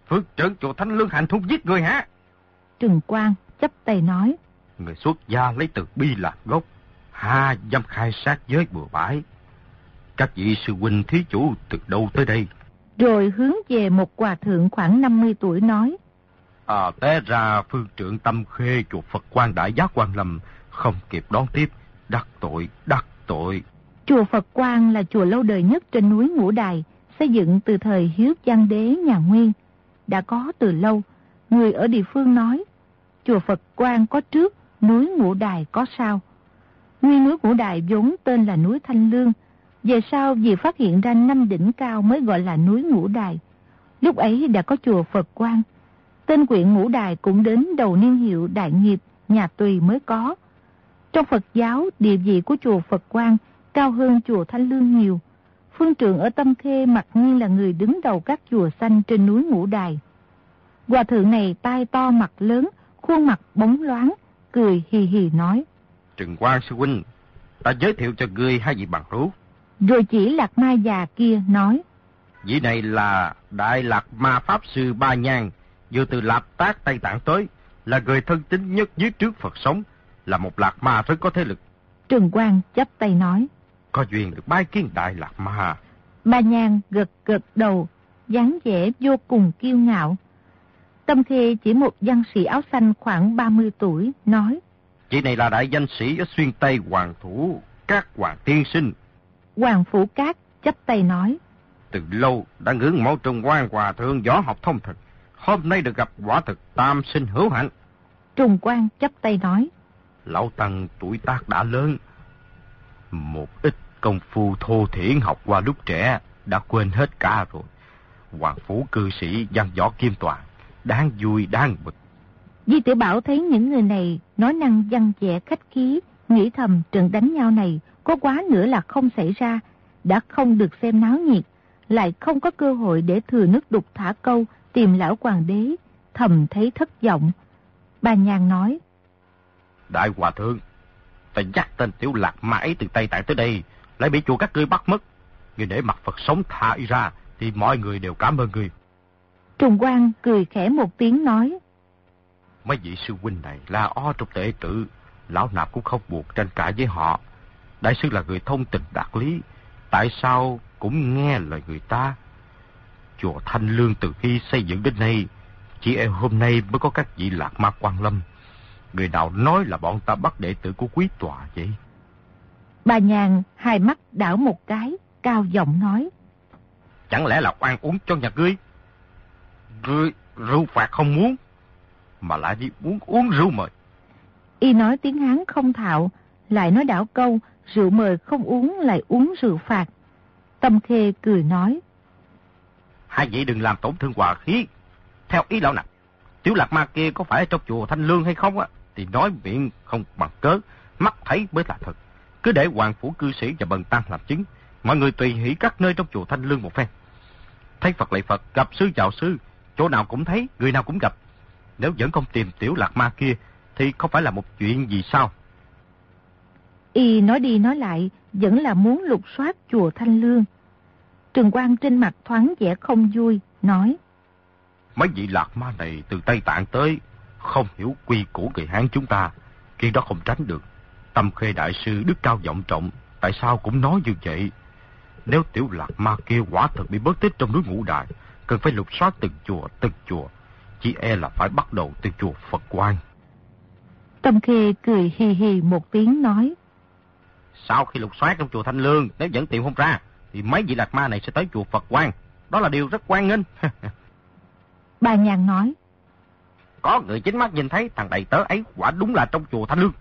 Phước trưởng chùa Thanh Lương hành thung giết người hả? Trừng Quang chấp tay nói. Người xuất gia lấy từ bi làm gốc, ha dâm khai sát giới bừa bãi. Các vị sư huynh thí chủ từ đâu tới đây? Rồi hướng về một hòa thượng khoảng 50 tuổi nói. À, té ra phương trưởng tâm khê chùa Phật quan Đại Giác quan Lâm không kịp đón tiếp, đắc tội, đắc tội. Chùa Phật Quang là chùa lâu đời nhất trên núi Ngũ Đài, xây dựng từ thời Hiếu Giang Đế nhà Nguyên đã có từ lâu. Người ở địa phương nói, chùa Phật Quang có trước, núi Ngũ Đài có sau. Nguyên núi Ngũ Đài vốn tên là núi Thanh Lương, về sau vì phát hiện ra năm đỉnh cao mới gọi là núi Ngũ Đài. Lúc ấy đã có chùa Phật Quang. Tên quyện Ngũ Đài cũng đến đầu niên hiệu Đại Nghiệp, nhà Tùy mới có. Trong Phật giáo, địa vị của chùa Phật Quang cao hơn chùa Thanh Lương nhiều. Phương trưởng ở Tâm Khê mặc nhiên là người đứng đầu các chùa xanh trên núi Ngũ Đài. Hòa thượng này tai to mặt lớn, khuôn mặt bóng loáng, cười hì hì nói. Trừng Quang sư huynh, ta giới thiệu cho ngươi hai vị bằng hữu. Rồi chỉ lạc ma già kia nói. Vị này là Đại Lạc Ma Pháp Sư Ba Nhan, vừa từ Lạp Tác Tây Tạng tới, là người thân tín nhất dưới trước Phật sống, là một Lạc Ma rất có thế lực. Trừng Quang chắp tay nói. Có duyên được bái kiến Đại Lạc Ma. Ba Nhan gật gật đầu, dáng vẻ vô cùng kiêu ngạo. Tâm Khê chỉ một văn sĩ áo xanh khoảng 30 tuổi, nói. Chị này là đại danh sĩ ở xuyên Tây Hoàng Thủ, các Hoàng Tiên Sinh. Hoàng Phủ Cát chắp tay nói. Từ lâu đã ngưỡng mộ Trung Quan Hòa Thượng võ học thông thực. Hôm nay được gặp quả thực tam sinh hữu hạnh. Trung Quan chắp tay nói. Lão Tăng tuổi tác đã lớn. Một ít công phu thô thiển học qua lúc trẻ đã quên hết cả rồi. Hoàng Phủ cư sĩ văn võ kim toàn, đáng vui đáng bực. Di tiểu Bảo thấy những người này nói năng văn vẻ khách khí, nghĩ thầm trận đánh nhau này có quá nữa là không xảy ra, đã không được xem náo nhiệt, lại không có cơ hội để thừa nước đục thả câu tìm lão hoàng đế, thầm thấy thất vọng. Bà nhàn nói, Đại Hòa Thượng, ta dắt tên tiểu lạc mãi từ Tây Tạng tới đây, lại bị chùa các ngươi bắt mất. Người để mặt Phật sống thả ra, thì mọi người đều cảm ơn người. Trùng Quang cười khẽ một tiếng nói, Mấy vị sư huynh này là o trong tệ tự, lão nạp cũng không buộc tranh cãi với họ. Đại sư là người thông tình đạt lý, tại sao cũng nghe lời người ta? Chùa Thanh Lương từ khi xây dựng đến nay, chỉ em hôm nay mới có các vị lạc ma quan lâm. Người nào nói là bọn ta bắt đệ tử của quý tòa vậy? Bà nhàn hai mắt đảo một cái, cao giọng nói. Chẳng lẽ là oan uống cho nhà ngươi? Ngươi rượu phạt không muốn, mà lại đi uống uống rượu mời. Y nói tiếng Hán không thạo, lại nói đảo câu, rượu mời không uống lại uống rượu phạt. Tâm Khê cười nói. Hai vị đừng làm tổn thương hòa khí. Theo ý lão nặng, tiểu lạc ma kia có phải trong chùa Thanh Lương hay không á? Thì nói miệng không bằng cớ, mắt thấy mới là thật. Cứ để hoàng phủ cư sĩ và bần tăng làm chứng. Mọi người tùy hỷ các nơi trong chùa Thanh Lương một phen. Thấy Phật lạy Phật, gặp sư chào sư, chỗ nào cũng thấy, người nào cũng gặp. Nếu vẫn không tìm tiểu lạc ma kia, thì không phải là một chuyện gì sao? Y nói đi nói lại, vẫn là muốn lục soát chùa Thanh Lương. Trường Quang trên mặt thoáng vẻ không vui, nói. Mấy vị lạc ma này từ Tây Tạng tới, không hiểu quy củ người Hán chúng ta. Chuyện đó không tránh được. Tâm khê đại sư đức cao vọng trọng, tại sao cũng nói như vậy? Nếu tiểu lạc ma kia quả thật bị bớt tích trong núi ngũ đại, cần phải lục soát từng chùa, từng chùa. Chỉ e là phải bắt đầu từ chùa Phật Quang. Tâm khê cười hì hì một tiếng nói. Sau khi lục soát trong chùa Thanh Lương, nếu vẫn tìm không ra, thì mấy vị lạc ma này sẽ tới chùa Phật Quang. Đó là điều rất quan nghênh. Bà nhàn nói. Có người chính mắt nhìn thấy thằng đầy tớ ấy quả đúng là trong chùa Thanh Lương.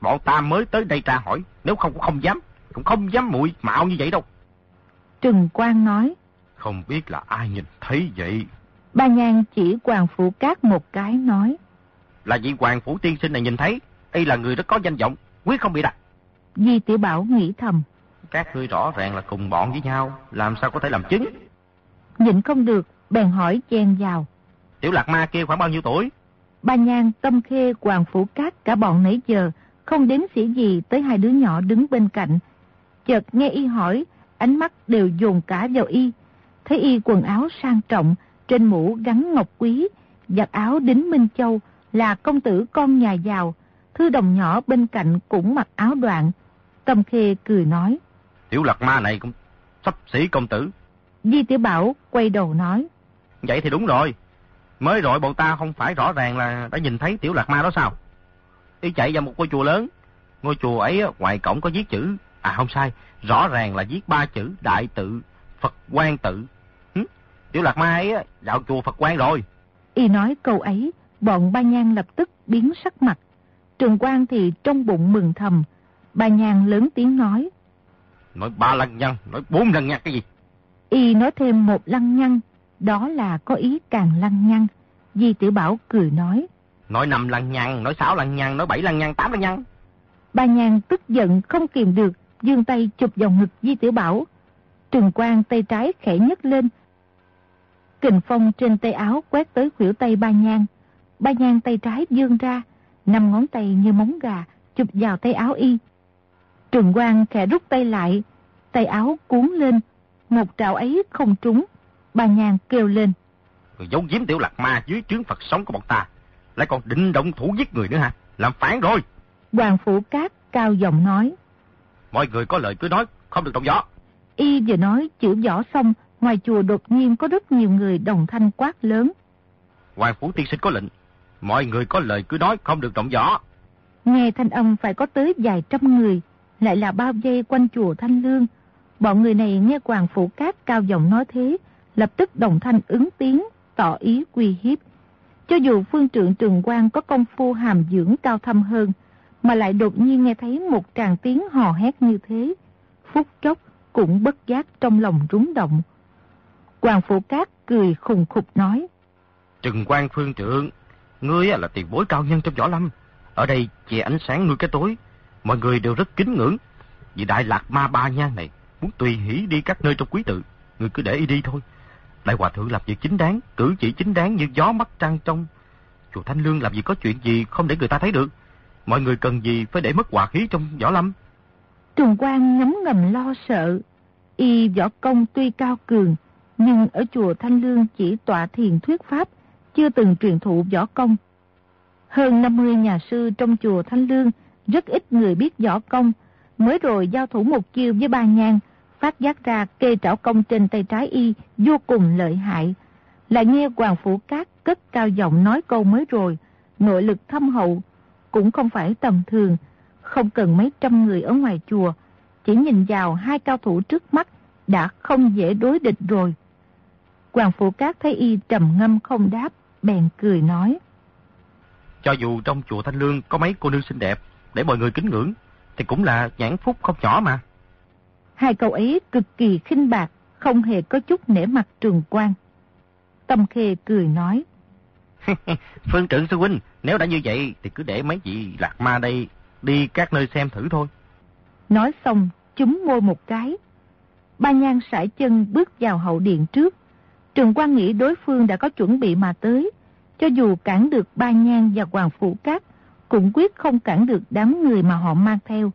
Bọn ta mới tới đây tra hỏi, nếu không cũng không dám, cũng không dám muội mạo như vậy đâu. Trừng Quang nói. Không biết là ai nhìn thấy vậy. Bà nhàn chỉ Hoàng Phủ Cát một cái nói. Là vị Hoàng Phủ Tiên Sinh này nhìn thấy, y là người rất có danh vọng, quyết không bị đặt. Di Tiểu Bảo nghĩ thầm. Các ngươi rõ ràng là cùng bọn với nhau, làm sao có thể làm chứng? Nhịn không được, bèn hỏi chen vào. Tiểu Lạc Ma kia khoảng bao nhiêu tuổi? Ba Nhan, Tâm Khê, Hoàng Phủ Cát cả bọn nãy giờ không đếm xỉa gì tới hai đứa nhỏ đứng bên cạnh. Chợt nghe y hỏi, ánh mắt đều dồn cả vào y. Thấy y quần áo sang trọng, trên mũ gắn ngọc quý, giặt áo đính Minh Châu là công tử con nhà giàu. Thư đồng nhỏ bên cạnh cũng mặc áo đoạn. Tâm Khê cười nói. Tiểu Lạc Ma này cũng sắp xỉ công tử. Di Tiểu Bảo quay đầu nói. Vậy thì đúng rồi. Mới rồi bọn ta không phải rõ ràng là đã nhìn thấy Tiểu Lạc Ma đó sao? Y chạy vào một ngôi chùa lớn. Ngôi chùa ấy ngoài cổng có viết chữ. À không sai, rõ ràng là viết ba chữ Đại Tự, Phật quan Tự. Hứ? Tiểu Lạc Ma ấy dạo chùa Phật quan rồi. Y nói câu ấy, bọn ba nhan lập tức biến sắc mặt. Trường Quang thì trong bụng mừng thầm. Ba nhan lớn tiếng nói. Nói ba lăng nhăng, nói bốn lăng nhăng cái gì? Y nói thêm một lăng nhăng, đó là có ý càng lăng nhăng. Di Tiểu Bảo cười nói. Nói năm lăng nhăng, nói sáu lăng nhăng, nói bảy lăng nhăng, tám lăng nhăng. Ba nhan tức giận không kìm được, dương tay chụp vào ngực Di Tiểu Bảo. Trường Quang tay trái khẽ nhấc lên. Kình phong trên tay áo quét tới khuỷu tay ba nhan. Ba nhan tay trái dương ra, năm ngón tay như móng gà chụp vào tay áo y. Trường Quang khẽ rút tay lại, tay áo cuốn lên, một trạo ấy không trúng, bà nhàn kêu lên. Người giấu giếm tiểu lạc ma dưới trướng Phật sống của bọn ta, lại còn định động thủ giết người nữa hả? Làm phản rồi. Hoàng Phủ Cát cao giọng nói. Mọi người có lời cứ nói, không được động võ. Y vừa nói chữ võ xong, ngoài chùa đột nhiên có rất nhiều người đồng thanh quát lớn. Hoàng Phủ tiên sinh có lệnh, mọi người có lời cứ nói, không được động võ. Nghe thanh âm phải có tới vài trăm người, lại là bao vây quanh chùa Thanh Lương. Bọn người này nghe Hoàng Phủ Cát cao giọng nói thế, lập tức đồng thanh ứng tiếng, tỏ ý quy hiếp. Cho dù phương trượng trường quan có công phu hàm dưỡng cao thâm hơn, mà lại đột nhiên nghe thấy một tràng tiếng hò hét như thế, phút chốc cũng bất giác trong lòng rúng động. Hoàng Phủ Cát cười khùng khục nói. Trừng quan phương trượng, ngươi là tiền bối cao nhân trong võ lâm. Ở đây chỉ ánh sáng nuôi cái tối, mọi người đều rất kính ngưỡng. Vì Đại Lạc Ma Ba Nhan này muốn tùy hỷ đi các nơi trong quý tự, người cứ để y đi thôi. Đại Hòa Thượng làm việc chính đáng, cử chỉ chính đáng như gió mắt trăng trong. Chùa Thanh Lương làm gì có chuyện gì không để người ta thấy được. Mọi người cần gì phải để mất hòa khí trong võ lâm. Trùng Quang ngấm ngầm lo sợ. Y võ công tuy cao cường, nhưng ở chùa Thanh Lương chỉ tọa thiền thuyết pháp, chưa từng truyền thụ võ công. Hơn 50 nhà sư trong chùa Thanh Lương, rất ít người biết võ công, mới rồi giao thủ một chiêu với ba nhang, phát giác ra kê trảo công trên tay trái y vô cùng lợi hại. Lại nghe Hoàng Phủ Cát cất cao giọng nói câu mới rồi, nội lực thâm hậu, cũng không phải tầm thường, không cần mấy trăm người ở ngoài chùa, chỉ nhìn vào hai cao thủ trước mắt đã không dễ đối địch rồi. Hoàng Phủ Cát thấy y trầm ngâm không đáp, bèn cười nói. Cho dù trong chùa Thanh Lương có mấy cô nương xinh đẹp để mọi người kính ngưỡng, thì cũng là nhãn phúc không nhỏ mà. Hai câu ấy cực kỳ khinh bạc, không hề có chút nể mặt trường quan. Tâm Khê cười nói. Phương trưởng sư huynh, nếu đã như vậy thì cứ để mấy vị lạc ma đây đi các nơi xem thử thôi. Nói xong, chúng môi một cái. Ba nhan sải chân bước vào hậu điện trước. Trường quan nghĩ đối phương đã có chuẩn bị mà tới. Cho dù cản được ba nhan và hoàng phủ cát, cũng quyết không cản được đám người mà họ mang theo.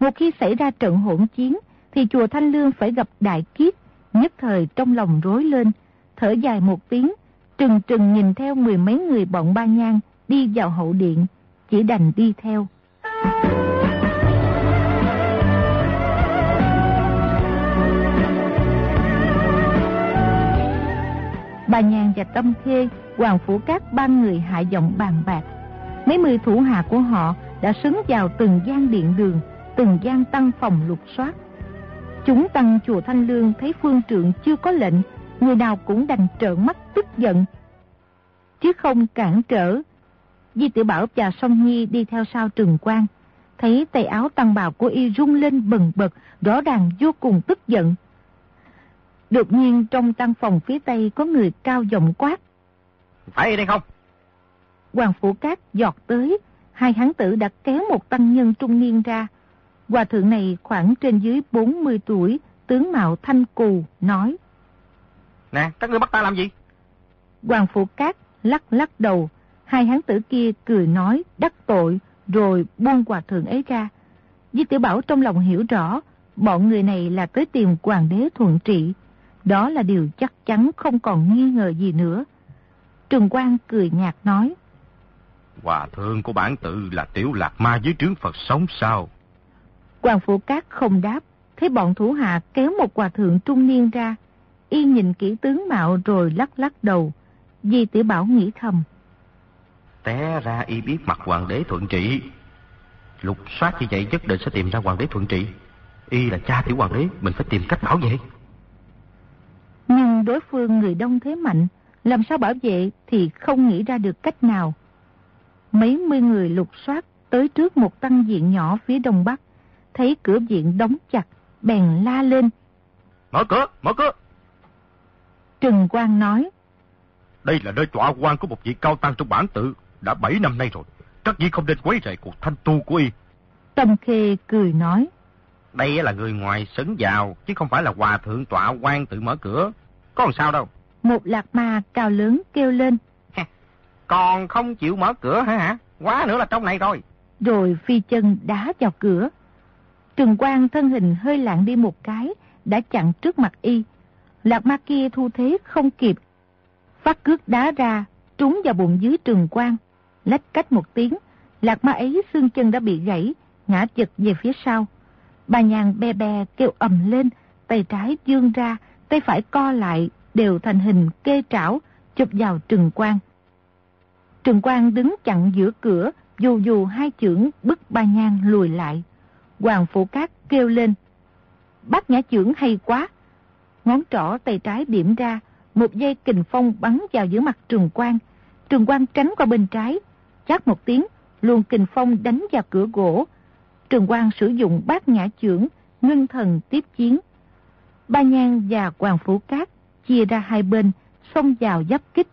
Một khi xảy ra trận hỗn chiến, thì chùa Thanh Lương phải gặp đại kiếp, nhất thời trong lòng rối lên, thở dài một tiếng, trừng trừng nhìn theo mười mấy người bọn ba nhang đi vào hậu điện, chỉ đành đi theo. Bà Nhàn và Tâm Khê, Hoàng Phủ Cát ba người hạ giọng bàn bạc. Mấy mươi thủ hạ của họ đã xứng vào từng gian điện đường, từng gian tăng phòng lục soát. Chúng tăng chùa Thanh Lương thấy phương trượng chưa có lệnh, người nào cũng đành trợn mắt tức giận. Chứ không cản trở. Di tiểu Bảo và Song Nhi đi theo sau trường quan. Thấy tay áo tăng bào của y rung lên bần bật, rõ ràng vô cùng tức giận. Đột nhiên trong tăng phòng phía tây có người cao giọng quát. Phải đây không? Hoàng Phủ Cát giọt tới, hai hán tử đã kéo một tăng nhân trung niên ra. Hòa thượng này khoảng trên dưới 40 tuổi, tướng mạo thanh cù, nói. Nè, các ngươi bắt ta làm gì? Hoàng Phủ Cát lắc lắc đầu, hai hán tử kia cười nói, đắc tội, rồi buông hòa thượng ấy ra. Di tiểu Bảo trong lòng hiểu rõ, bọn người này là tới tìm hoàng đế thuận trị. Đó là điều chắc chắn không còn nghi ngờ gì nữa. Trừng Quang cười nhạt nói. Hòa thượng của bản tự là tiểu lạc ma dưới trướng Phật sống sao? Hoàng Phủ Cát không đáp, thấy bọn thủ hạ kéo một hòa thượng trung niên ra. Y nhìn kỹ tướng mạo rồi lắc lắc đầu. Di tiểu Bảo nghĩ thầm. Té ra y biết mặt hoàng đế thuận trị. Lục soát như vậy nhất định sẽ tìm ra hoàng đế thuận trị. Y là cha tiểu hoàng đế, mình phải tìm cách bảo vệ. Nhưng đối phương người đông thế mạnh, làm sao bảo vệ thì không nghĩ ra được cách nào. Mấy mươi người lục soát tới trước một tăng diện nhỏ phía đông bắc, thấy cửa viện đóng chặt, bèn la lên. Mở cửa, mở cửa. Trừng Quang nói. Đây là nơi tọa quan của một vị cao tăng trong bản tự, đã bảy năm nay rồi. Các vị không nên quấy rầy cuộc thanh tu của y. Tâm Khê cười nói. Đây là người ngoài sấn vào, chứ không phải là hòa thượng tọa quan tự mở cửa. Có làm sao đâu. Một lạc ma cao lớn kêu lên. Còn không chịu mở cửa hả hả? quá nữa là trong này rồi. Rồi phi chân đá vào cửa. Trừng Quang thân hình hơi lạng đi một cái, đã chặn trước mặt y. Lạc ma kia thu thế không kịp. Phát cước đá ra, trúng vào bụng dưới Trừng Quang. Lách cách một tiếng, lạc ma ấy xương chân đã bị gãy, ngã giật về phía sau. Bà nhàng bè bè kêu ầm lên, tay trái dương ra, tay phải co lại, đều thành hình kê trảo, chụp vào Trừng Quang. Trừng Quang đứng chặn giữa cửa, dù dù hai chưởng bức ba nhang lùi lại. Hoàng Phủ Cát kêu lên. Bác nhã trưởng hay quá. Ngón trỏ tay trái điểm ra, một dây kình phong bắn vào giữa mặt Trường Quang. Trường Quang tránh qua bên trái, chát một tiếng, luồng kình phong đánh vào cửa gỗ. Trường Quang sử dụng bát nhã trưởng, ngưng thần tiếp chiến. Ba Nhan và Hoàng Phủ Cát chia ra hai bên, xông vào giáp kích.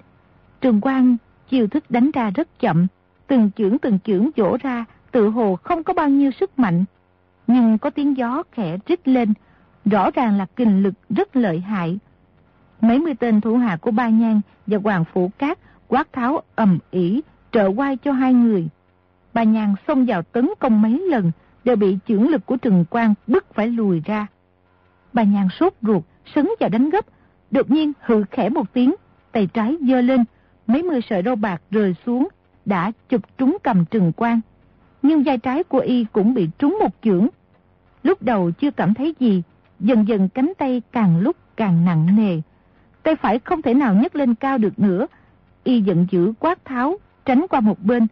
Trường Quang chiêu thức đánh ra rất chậm, từng chưởng từng chưởng vỗ ra, tự hồ không có bao nhiêu sức mạnh. Nhưng có tiếng gió khẽ rít lên, rõ ràng là kinh lực rất lợi hại. Mấy mươi tên thủ hạ của Ba Nhan và Hoàng Phủ Cát quát tháo ầm ỉ, trợ quay cho hai người. Ba Nhan xông vào tấn công mấy lần, đều bị chưởng lực của Trừng Quang bức phải lùi ra. Bà Nhan sốt ruột, sấn vào đánh gấp, đột nhiên hự khẽ một tiếng, tay trái dơ lên, mấy mươi sợi râu bạc rơi xuống, đã chụp trúng cầm Trừng Quang. Nhưng vai trái của y cũng bị trúng một chưởng. Lúc đầu chưa cảm thấy gì, dần dần cánh tay càng lúc càng nặng nề. Tay phải không thể nào nhấc lên cao được nữa. Y giận dữ quát tháo, tránh qua một bên.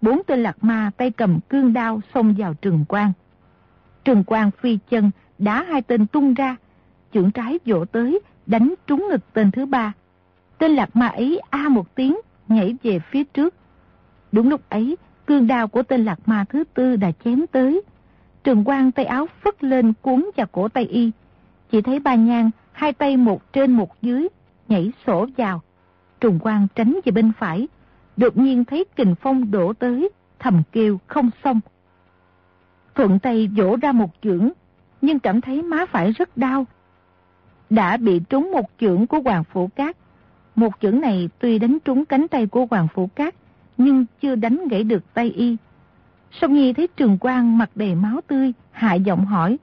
Bốn tên lạc ma tay cầm cương đao xông vào trường Quang. trường Quang phi chân, đá hai tên tung ra. Chưởng trái vỗ tới, đánh trúng ngực tên thứ ba. Tên lạc ma ấy a một tiếng, nhảy về phía trước. Đúng lúc ấy, cương đao của tên lạc ma thứ tư đã chém tới. Trường quang tay áo phất lên cuốn vào cổ tay y. Chỉ thấy ba nhang, hai tay một trên một dưới, nhảy sổ vào. Trùng quang tránh về bên phải. Đột nhiên thấy kình phong đổ tới, thầm kêu không xong. Thuận tay vỗ ra một chưởng, nhưng cảm thấy má phải rất đau. Đã bị trúng một chưởng của Hoàng Phủ Cát. Một chưởng này tuy đánh trúng cánh tay của Hoàng Phủ Cát, nhưng chưa đánh gãy được tay y. Song Nhi thấy Trường Quang mặt đầy máu tươi, hạ giọng hỏi,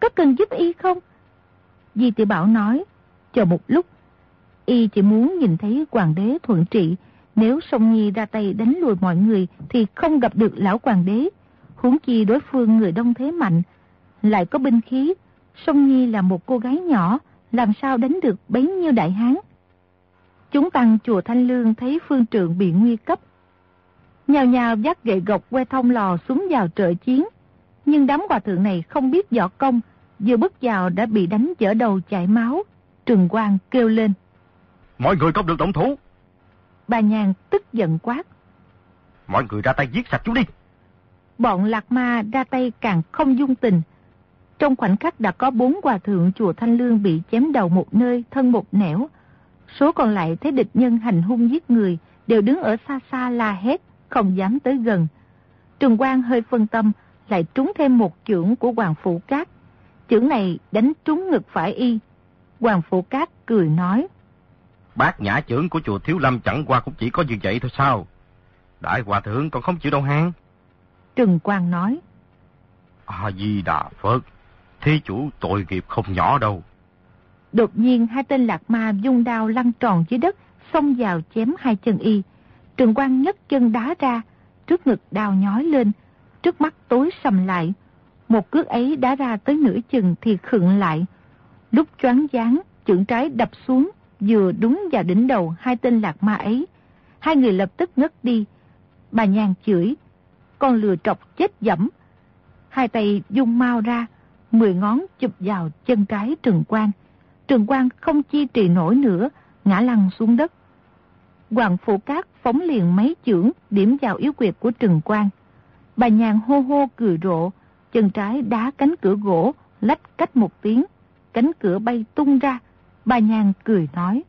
có cần giúp y không? Di tiểu Bảo nói, chờ một lúc, y chỉ muốn nhìn thấy hoàng đế thuận trị, nếu Song Nhi ra tay đánh lùi mọi người thì không gặp được lão hoàng đế, huống chi đối phương người đông thế mạnh, lại có binh khí, Song Nhi là một cô gái nhỏ, làm sao đánh được bấy nhiêu đại hán. Chúng tăng chùa Thanh Lương thấy phương trượng bị nguy cấp, nhào nhào dắt gậy gộc que thông lò xuống vào trợ chiến. Nhưng đám hòa thượng này không biết võ công, vừa bước vào đã bị đánh dở đầu chảy máu. Trừng Quang kêu lên. Mọi người không được động thủ. Bà nhàn tức giận quát. Mọi người ra tay giết sạch chúng đi. Bọn lạc ma ra tay càng không dung tình. Trong khoảnh khắc đã có bốn hòa thượng chùa Thanh Lương bị chém đầu một nơi, thân một nẻo. Số còn lại thấy địch nhân hành hung giết người, đều đứng ở xa xa la hét không dám tới gần. Trường Quang hơi phân tâm, lại trúng thêm một chưởng của Hoàng Phụ Cát. Chưởng này đánh trúng ngực phải y. Hoàng Phụ Cát cười nói. Bác nhã chưởng của chùa Thiếu Lâm chẳng qua cũng chỉ có như vậy thôi sao? Đại Hòa Thượng còn không chịu đâu hang. Trừng Quang nói. A-di-đà Phật, thế chủ tội nghiệp không nhỏ đâu. Đột nhiên hai tên lạc ma dung đao lăn tròn dưới đất, xông vào chém hai chân y. Trường Quan nhấc chân đá ra, trước ngực đào nhói lên, trước mắt tối sầm lại. Một cước ấy đá ra tới nửa chừng thì khựng lại. Lúc choáng dáng, chưởng trái đập xuống, vừa đúng vào đỉnh đầu hai tên lạc ma ấy. Hai người lập tức ngất đi. Bà nhàn chửi, con lừa trọc chết dẫm. Hai tay dung mau ra, mười ngón chụp vào chân trái Trường Quan. Trường Quan không chi trì nổi nữa, ngã lăn xuống đất. Hoàng Phụ Cát phóng liền mấy chưởng điểm vào yếu quyệt của Trừng Quang. Bà nhàn hô hô cười rộ, chân trái đá cánh cửa gỗ, lách cách một tiếng. Cánh cửa bay tung ra, bà nhàn cười nói.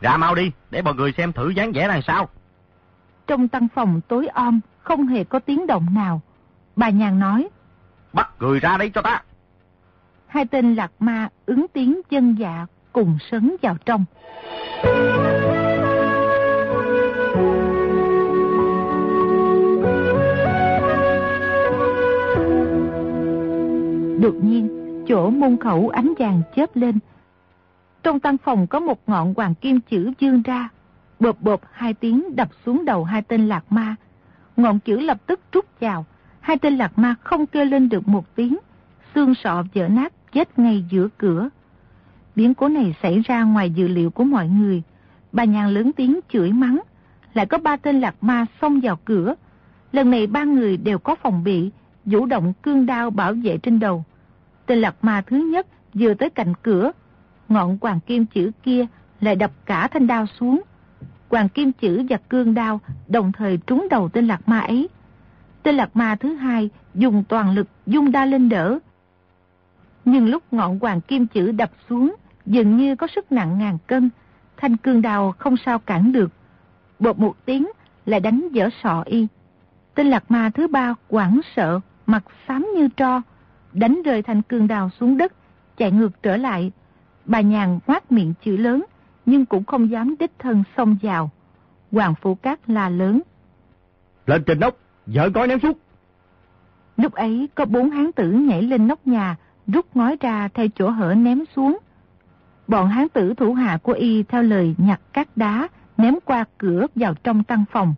Ra mau đi, để mọi người xem thử dáng vẻ là sao. Trong căn phòng tối om, không hề có tiếng động nào. Bà nhàn nói. Bắt người ra đây cho ta. Hai tên lạc ma ứng tiếng chân dạ cùng sấn vào trong. Đột nhiên chỗ môn khẩu ánh vàng chớp lên. Trong tăng phòng có một ngọn hoàng kim chữ dương ra, bộp bộp hai tiếng đập xuống đầu hai tên lạc ma. Ngọn chữ lập tức rút vào, hai tên lạc ma không kêu lên được một tiếng, xương sọ vỡ nát chết ngay giữa cửa. Biến cố này xảy ra ngoài dự liệu của mọi người. Bà nhàn lớn tiếng chửi mắng, lại có ba tên lạc ma xông vào cửa. Lần này ba người đều có phòng bị, vũ động cương đao bảo vệ trên đầu. Tên lạc ma thứ nhất vừa tới cạnh cửa, ngọn hoàng kim chữ kia lại đập cả thanh đao xuống. Hoàng kim chữ và cương đao đồng thời trúng đầu tên lạc ma ấy. Tên lạc ma thứ hai dùng toàn lực dung đa lên đỡ. Nhưng lúc ngọn hoàng kim chữ đập xuống, dường như có sức nặng ngàn cân, thanh cương đao không sao cản được. Bột một tiếng lại đánh dở sọ y. Tên lạc ma thứ ba quảng sợ, mặt xám như tro, đánh rơi thanh cương đao xuống đất, chạy ngược trở lại. Bà nhàn quát miệng chữ lớn, nhưng cũng không dám đích thân xông vào. Hoàng Phủ Cát la lớn. Lên trên nóc, dở gói ném xuống. Lúc ấy có bốn hán tử nhảy lên nóc nhà, rút ngói ra theo chỗ hở ném xuống. Bọn hán tử thủ hạ của y theo lời nhặt các đá, ném qua cửa vào trong tăng phòng.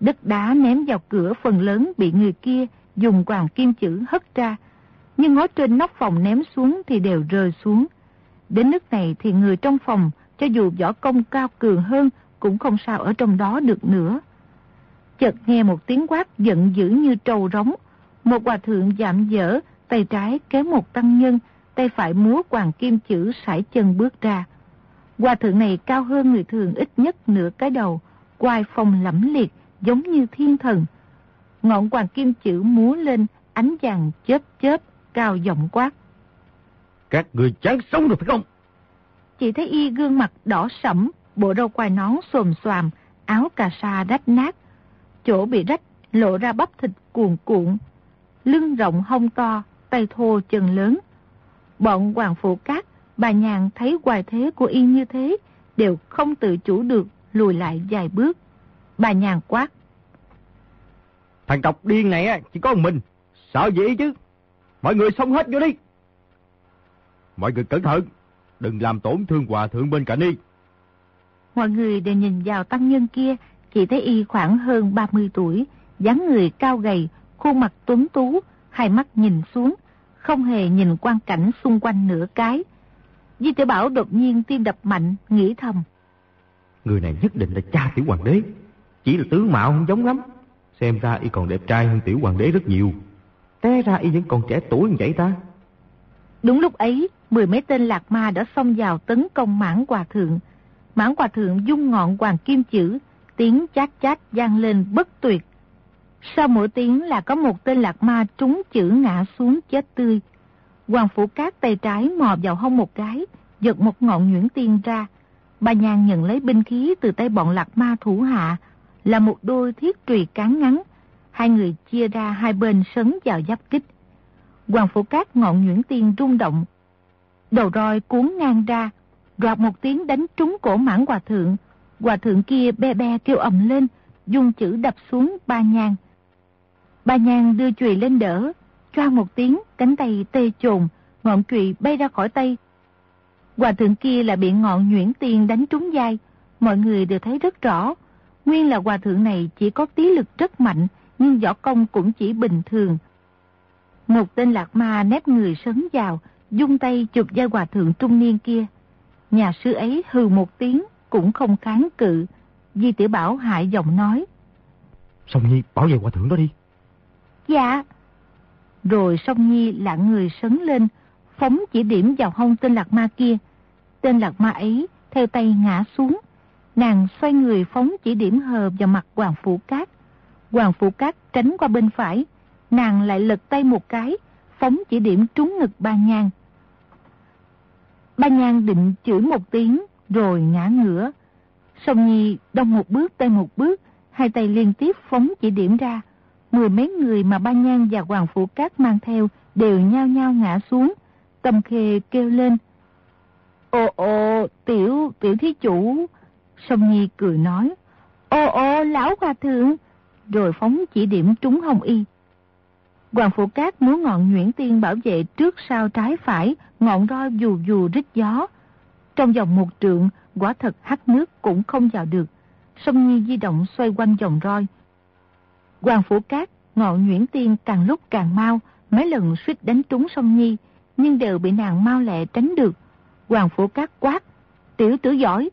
Đất đá ném vào cửa phần lớn bị người kia dùng hoàng kim chữ hất ra, nhưng ngói trên nóc phòng ném xuống thì đều rơi xuống. Đến nước này thì người trong phòng, cho dù võ công cao cường hơn, cũng không sao ở trong đó được nữa. Chợt nghe một tiếng quát giận dữ như trâu rống, một hòa thượng giảm dở, tay trái kéo một tăng nhân, tay phải múa hoàng kim chữ sải chân bước ra. Hòa thượng này cao hơn người thường ít nhất nửa cái đầu, quai phong lẫm liệt, giống như thiên thần. Ngọn hoàng kim chữ múa lên, ánh vàng chớp chớp, cao giọng quát. Các người chán sống rồi phải không? Chỉ thấy y gương mặt đỏ sẫm, bộ râu quai nón xồm xoàm, áo cà sa rách nát. Chỗ bị rách lộ ra bắp thịt cuồn cuộn, lưng rộng hông to, tay thô chân lớn. Bọn hoàng phụ cát, bà nhàn thấy hoài thế của y như thế, đều không tự chủ được lùi lại vài bước. Bà nhàn quát. Thằng tộc điên này chỉ có một mình, sợ gì chứ? Mọi người xông hết vô đi. Mọi người cẩn thận, đừng làm tổn thương hòa thượng bên cạnh đi. Mọi người đều nhìn vào tăng nhân kia, chỉ thấy y khoảng hơn 30 tuổi, dáng người cao gầy, khuôn mặt tuấn tú, hai mắt nhìn xuống, không hề nhìn quan cảnh xung quanh nửa cái. Di tiểu Bảo đột nhiên tim đập mạnh, nghĩ thầm. Người này nhất định là cha tiểu hoàng đế, chỉ là tướng mạo không giống lắm. Xem ra y còn đẹp trai hơn tiểu hoàng đế rất nhiều. Té ra y vẫn còn trẻ tuổi như vậy ta. Đúng lúc ấy, mười mấy tên lạc ma đã xông vào tấn công mãn hòa thượng. Mãn hòa thượng dung ngọn hoàng kim chữ, tiếng chát chát vang lên bất tuyệt. Sau mỗi tiếng là có một tên lạc ma trúng chữ ngã xuống chết tươi. Hoàng phủ cát tay trái mò vào hông một cái, giật một ngọn nhuyễn tiên ra. Bà nhàn nhận lấy binh khí từ tay bọn lạc ma thủ hạ, là một đôi thiết trùy cán ngắn. Hai người chia ra hai bên sấn vào giáp kích. Hoàng phủ cát ngọn nhuyễn tiên rung động. Đầu roi cuốn ngang ra, đoạt một tiếng đánh trúng cổ mãn hòa thượng. Hòa thượng kia be be kêu ầm lên, dùng chữ đập xuống ba nhang. Ba nhang đưa chùy lên đỡ, choang một tiếng, cánh tay tê trồn, ngọn chùy bay ra khỏi tay. Hòa thượng kia là bị ngọn nhuyễn tiên đánh trúng dai, mọi người đều thấy rất rõ. Nguyên là hòa thượng này chỉ có tí lực rất mạnh, nhưng võ công cũng chỉ bình thường. Một tên lạc ma nép người sấn vào, dung tay chụp vai hòa thượng trung niên kia. Nhà sư ấy hừ một tiếng, cũng không kháng cự. Di tiểu Bảo hại giọng nói. Song Nhi bảo vệ hòa thượng đó đi. Dạ. Rồi Song Nhi lặng người sấn lên, phóng chỉ điểm vào hông tên lạc ma kia. Tên lạc ma ấy theo tay ngã xuống. Nàng xoay người phóng chỉ điểm hờ vào mặt Hoàng Phủ Cát. Hoàng Phủ Cát tránh qua bên phải. Nàng lại lật tay một cái, phóng chỉ điểm trúng ngực ba nhang. Ba nhang định chửi một tiếng, rồi ngã ngửa. Sông Nhi đông một bước tay một bước, hai tay liên tiếp phóng chỉ điểm ra. Mười mấy người mà Ba nhang và Hoàng Phủ Cát mang theo đều nhao nhao ngã xuống. Tâm Khê kêu lên. Ô ô, tiểu, tiểu thí chủ. Sông Nhi cười nói. Ô ô, lão hòa thượng. Rồi phóng chỉ điểm trúng hồng y. Hoàng Phủ Cát muốn ngọn nhuyễn tiên bảo vệ trước sau trái phải, ngọn roi dù dù rít gió. Trong vòng một trượng, quả thật hắt nước cũng không vào được. Sông Nhi di động xoay quanh vòng roi. Hoàng Phủ Cát, ngọn nhuyễn tiên càng lúc càng mau, mấy lần suýt đánh trúng sông Nhi, nhưng đều bị nàng mau lẹ tránh được. Hoàng Phủ Cát quát, tiểu tử giỏi,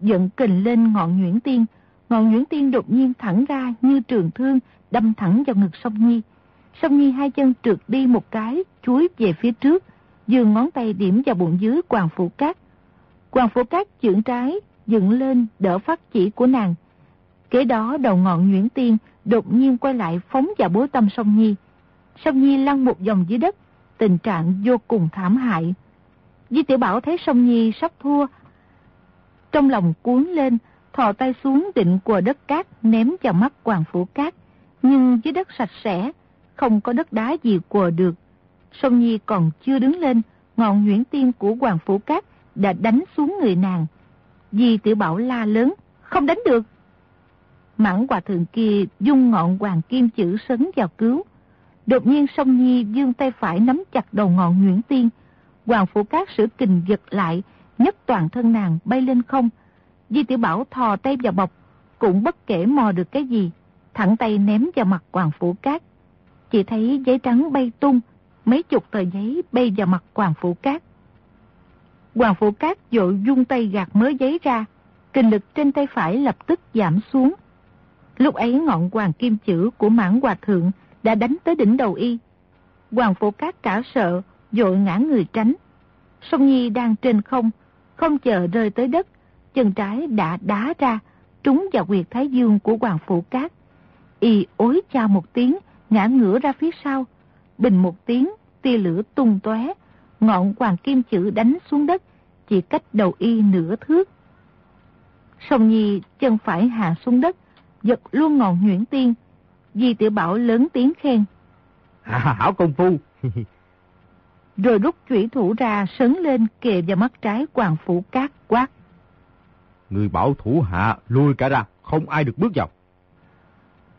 dẫn kình lên ngọn nhuyễn tiên. Ngọn nhuyễn tiên đột nhiên thẳng ra như trường thương, đâm thẳng vào ngực sông Nhi. Song Nhi hai chân trượt đi một cái, chuối về phía trước, dường ngón tay điểm vào bụng dưới Hoàng Phủ Cát. Hoàng Phủ Cát chưởng trái, dựng lên đỡ phát chỉ của nàng. Kế đó đầu ngọn nhuyễn tiên đột nhiên quay lại phóng vào bố tâm Song Nhi. Song Nhi lăn một vòng dưới đất, tình trạng vô cùng thảm hại. Di Tiểu Bảo thấy Song Nhi sắp thua. Trong lòng cuốn lên, thò tay xuống định của đất cát ném vào mắt Hoàng Phủ Cát. Nhưng dưới đất sạch sẽ, không có đất đá gì của được. Sông Nhi còn chưa đứng lên, ngọn nhuyễn tiên của Hoàng Phủ Cát đã đánh xuống người nàng. Di tiểu bảo la lớn, không đánh được. Mãng hòa thượng kia dung ngọn hoàng kim chữ sấn vào cứu. Đột nhiên sông Nhi dương tay phải nắm chặt đầu ngọn nhuyễn tiên. Hoàng Phủ Cát sử kình giật lại, nhất toàn thân nàng bay lên không. Di tiểu bảo thò tay vào bọc, cũng bất kể mò được cái gì, thẳng tay ném vào mặt Hoàng Phủ Cát. Chỉ thấy giấy trắng bay tung, mấy chục tờ giấy bay vào mặt Hoàng Phủ Cát. Hoàng Phủ Cát dội dung tay gạt mớ giấy ra, kinh lực trên tay phải lập tức giảm xuống. Lúc ấy ngọn hoàng kim chữ của mãn hòa thượng đã đánh tới đỉnh đầu y. Hoàng Phủ Cát cả sợ, dội ngã người tránh. Sông Nhi đang trên không, không chờ rơi tới đất, chân trái đã đá ra, trúng vào quyệt thái dương của Hoàng Phủ Cát. Y ối chao một tiếng, ngã ngửa ra phía sau. Bình một tiếng, tia lửa tung tóe, ngọn hoàng kim chữ đánh xuống đất, chỉ cách đầu y nửa thước. Song Nhi chân phải hạ xuống đất, giật luôn ngọn nhuyễn tiên. Di tiểu Bảo lớn tiếng khen. À, hảo công phu. Rồi rút chủy thủ ra sấn lên kề vào mắt trái Hoàng Phủ Cát quát. Người bảo thủ hạ lui cả ra, không ai được bước vào.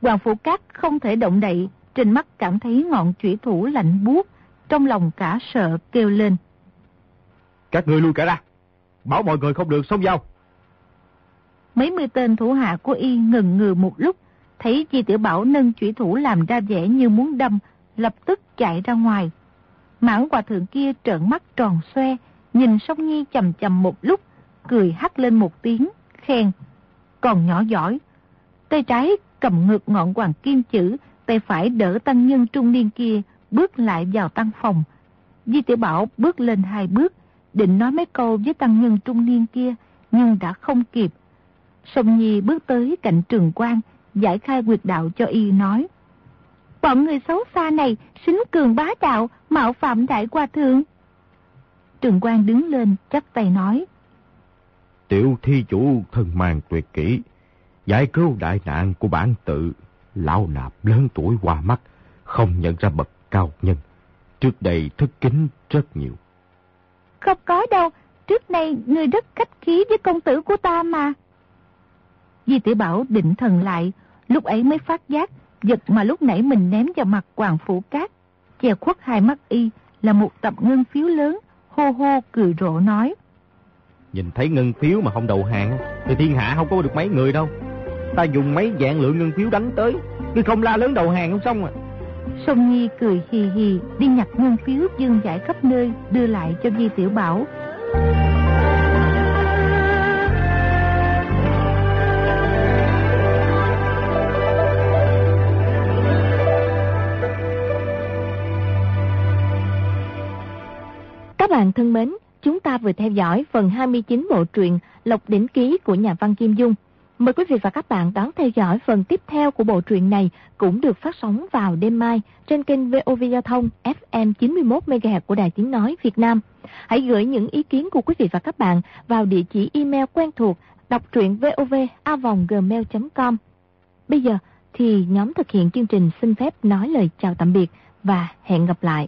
Hoàng Phủ Cát không thể động đậy, trên mắt cảm thấy ngọn chủy thủ lạnh buốt, trong lòng cả sợ kêu lên. Các người lui cả ra, bảo mọi người không được xông vào. Mấy mươi tên thủ hạ của y ngừng ngừ một lúc, thấy Di Tiểu Bảo nâng chủy thủ làm ra vẻ như muốn đâm, lập tức chạy ra ngoài. Mãn hòa thượng kia trợn mắt tròn xoe, nhìn Song Nhi chầm chầm một lúc, cười hắt lên một tiếng, khen. Còn nhỏ giỏi. Tay trái cầm ngược ngọn hoàng kim chữ, tay phải đỡ tăng nhân trung niên kia, bước lại vào tăng phòng. Di tiểu Bảo bước lên hai bước, định nói mấy câu với tăng nhân trung niên kia, nhưng đã không kịp. Sông Nhi bước tới cạnh trường quan, giải khai quyệt đạo cho y nói. Bọn người xấu xa này, xính cường bá đạo, mạo phạm đại qua thượng. Trường quan đứng lên, chắp tay nói. Tiểu thi chủ thân mang tuyệt kỹ, giải cứu đại nạn của bản tự, lão nạp lớn tuổi qua mắt, không nhận ra bậc cao nhân. Trước đây thất kính rất nhiều. Không có đâu, trước nay người rất khách khí với công tử của ta mà. Di tiểu Bảo định thần lại, lúc ấy mới phát giác, giật mà lúc nãy mình ném vào mặt Hoàng Phủ Cát, che khuất hai mắt y là một tập ngân phiếu lớn, hô hô cười rộ nói. Nhìn thấy ngân phiếu mà không đầu hàng, thì thiên hạ không có được mấy người đâu. Ta dùng mấy dạng lượng ngân phiếu đánh tới, ngươi không la lớn đầu hàng không xong à. Sông Nhi cười hì hì đi nhặt ngân phiếu dương giải khắp nơi đưa lại cho Di Tiểu Bảo. Các bạn thân mến, chúng ta vừa theo dõi phần 29 bộ truyện Lộc Đỉnh Ký của nhà văn Kim Dung. Mời quý vị và các bạn đón theo dõi phần tiếp theo của bộ truyện này cũng được phát sóng vào đêm mai trên kênh VOV Giao thông FM 91MHz của Đài Tiếng Nói Việt Nam. Hãy gửi những ý kiến của quý vị và các bạn vào địa chỉ email quen thuộc đọc truyện vovavonggmail.com Bây giờ thì nhóm thực hiện chương trình xin phép nói lời chào tạm biệt và hẹn gặp lại.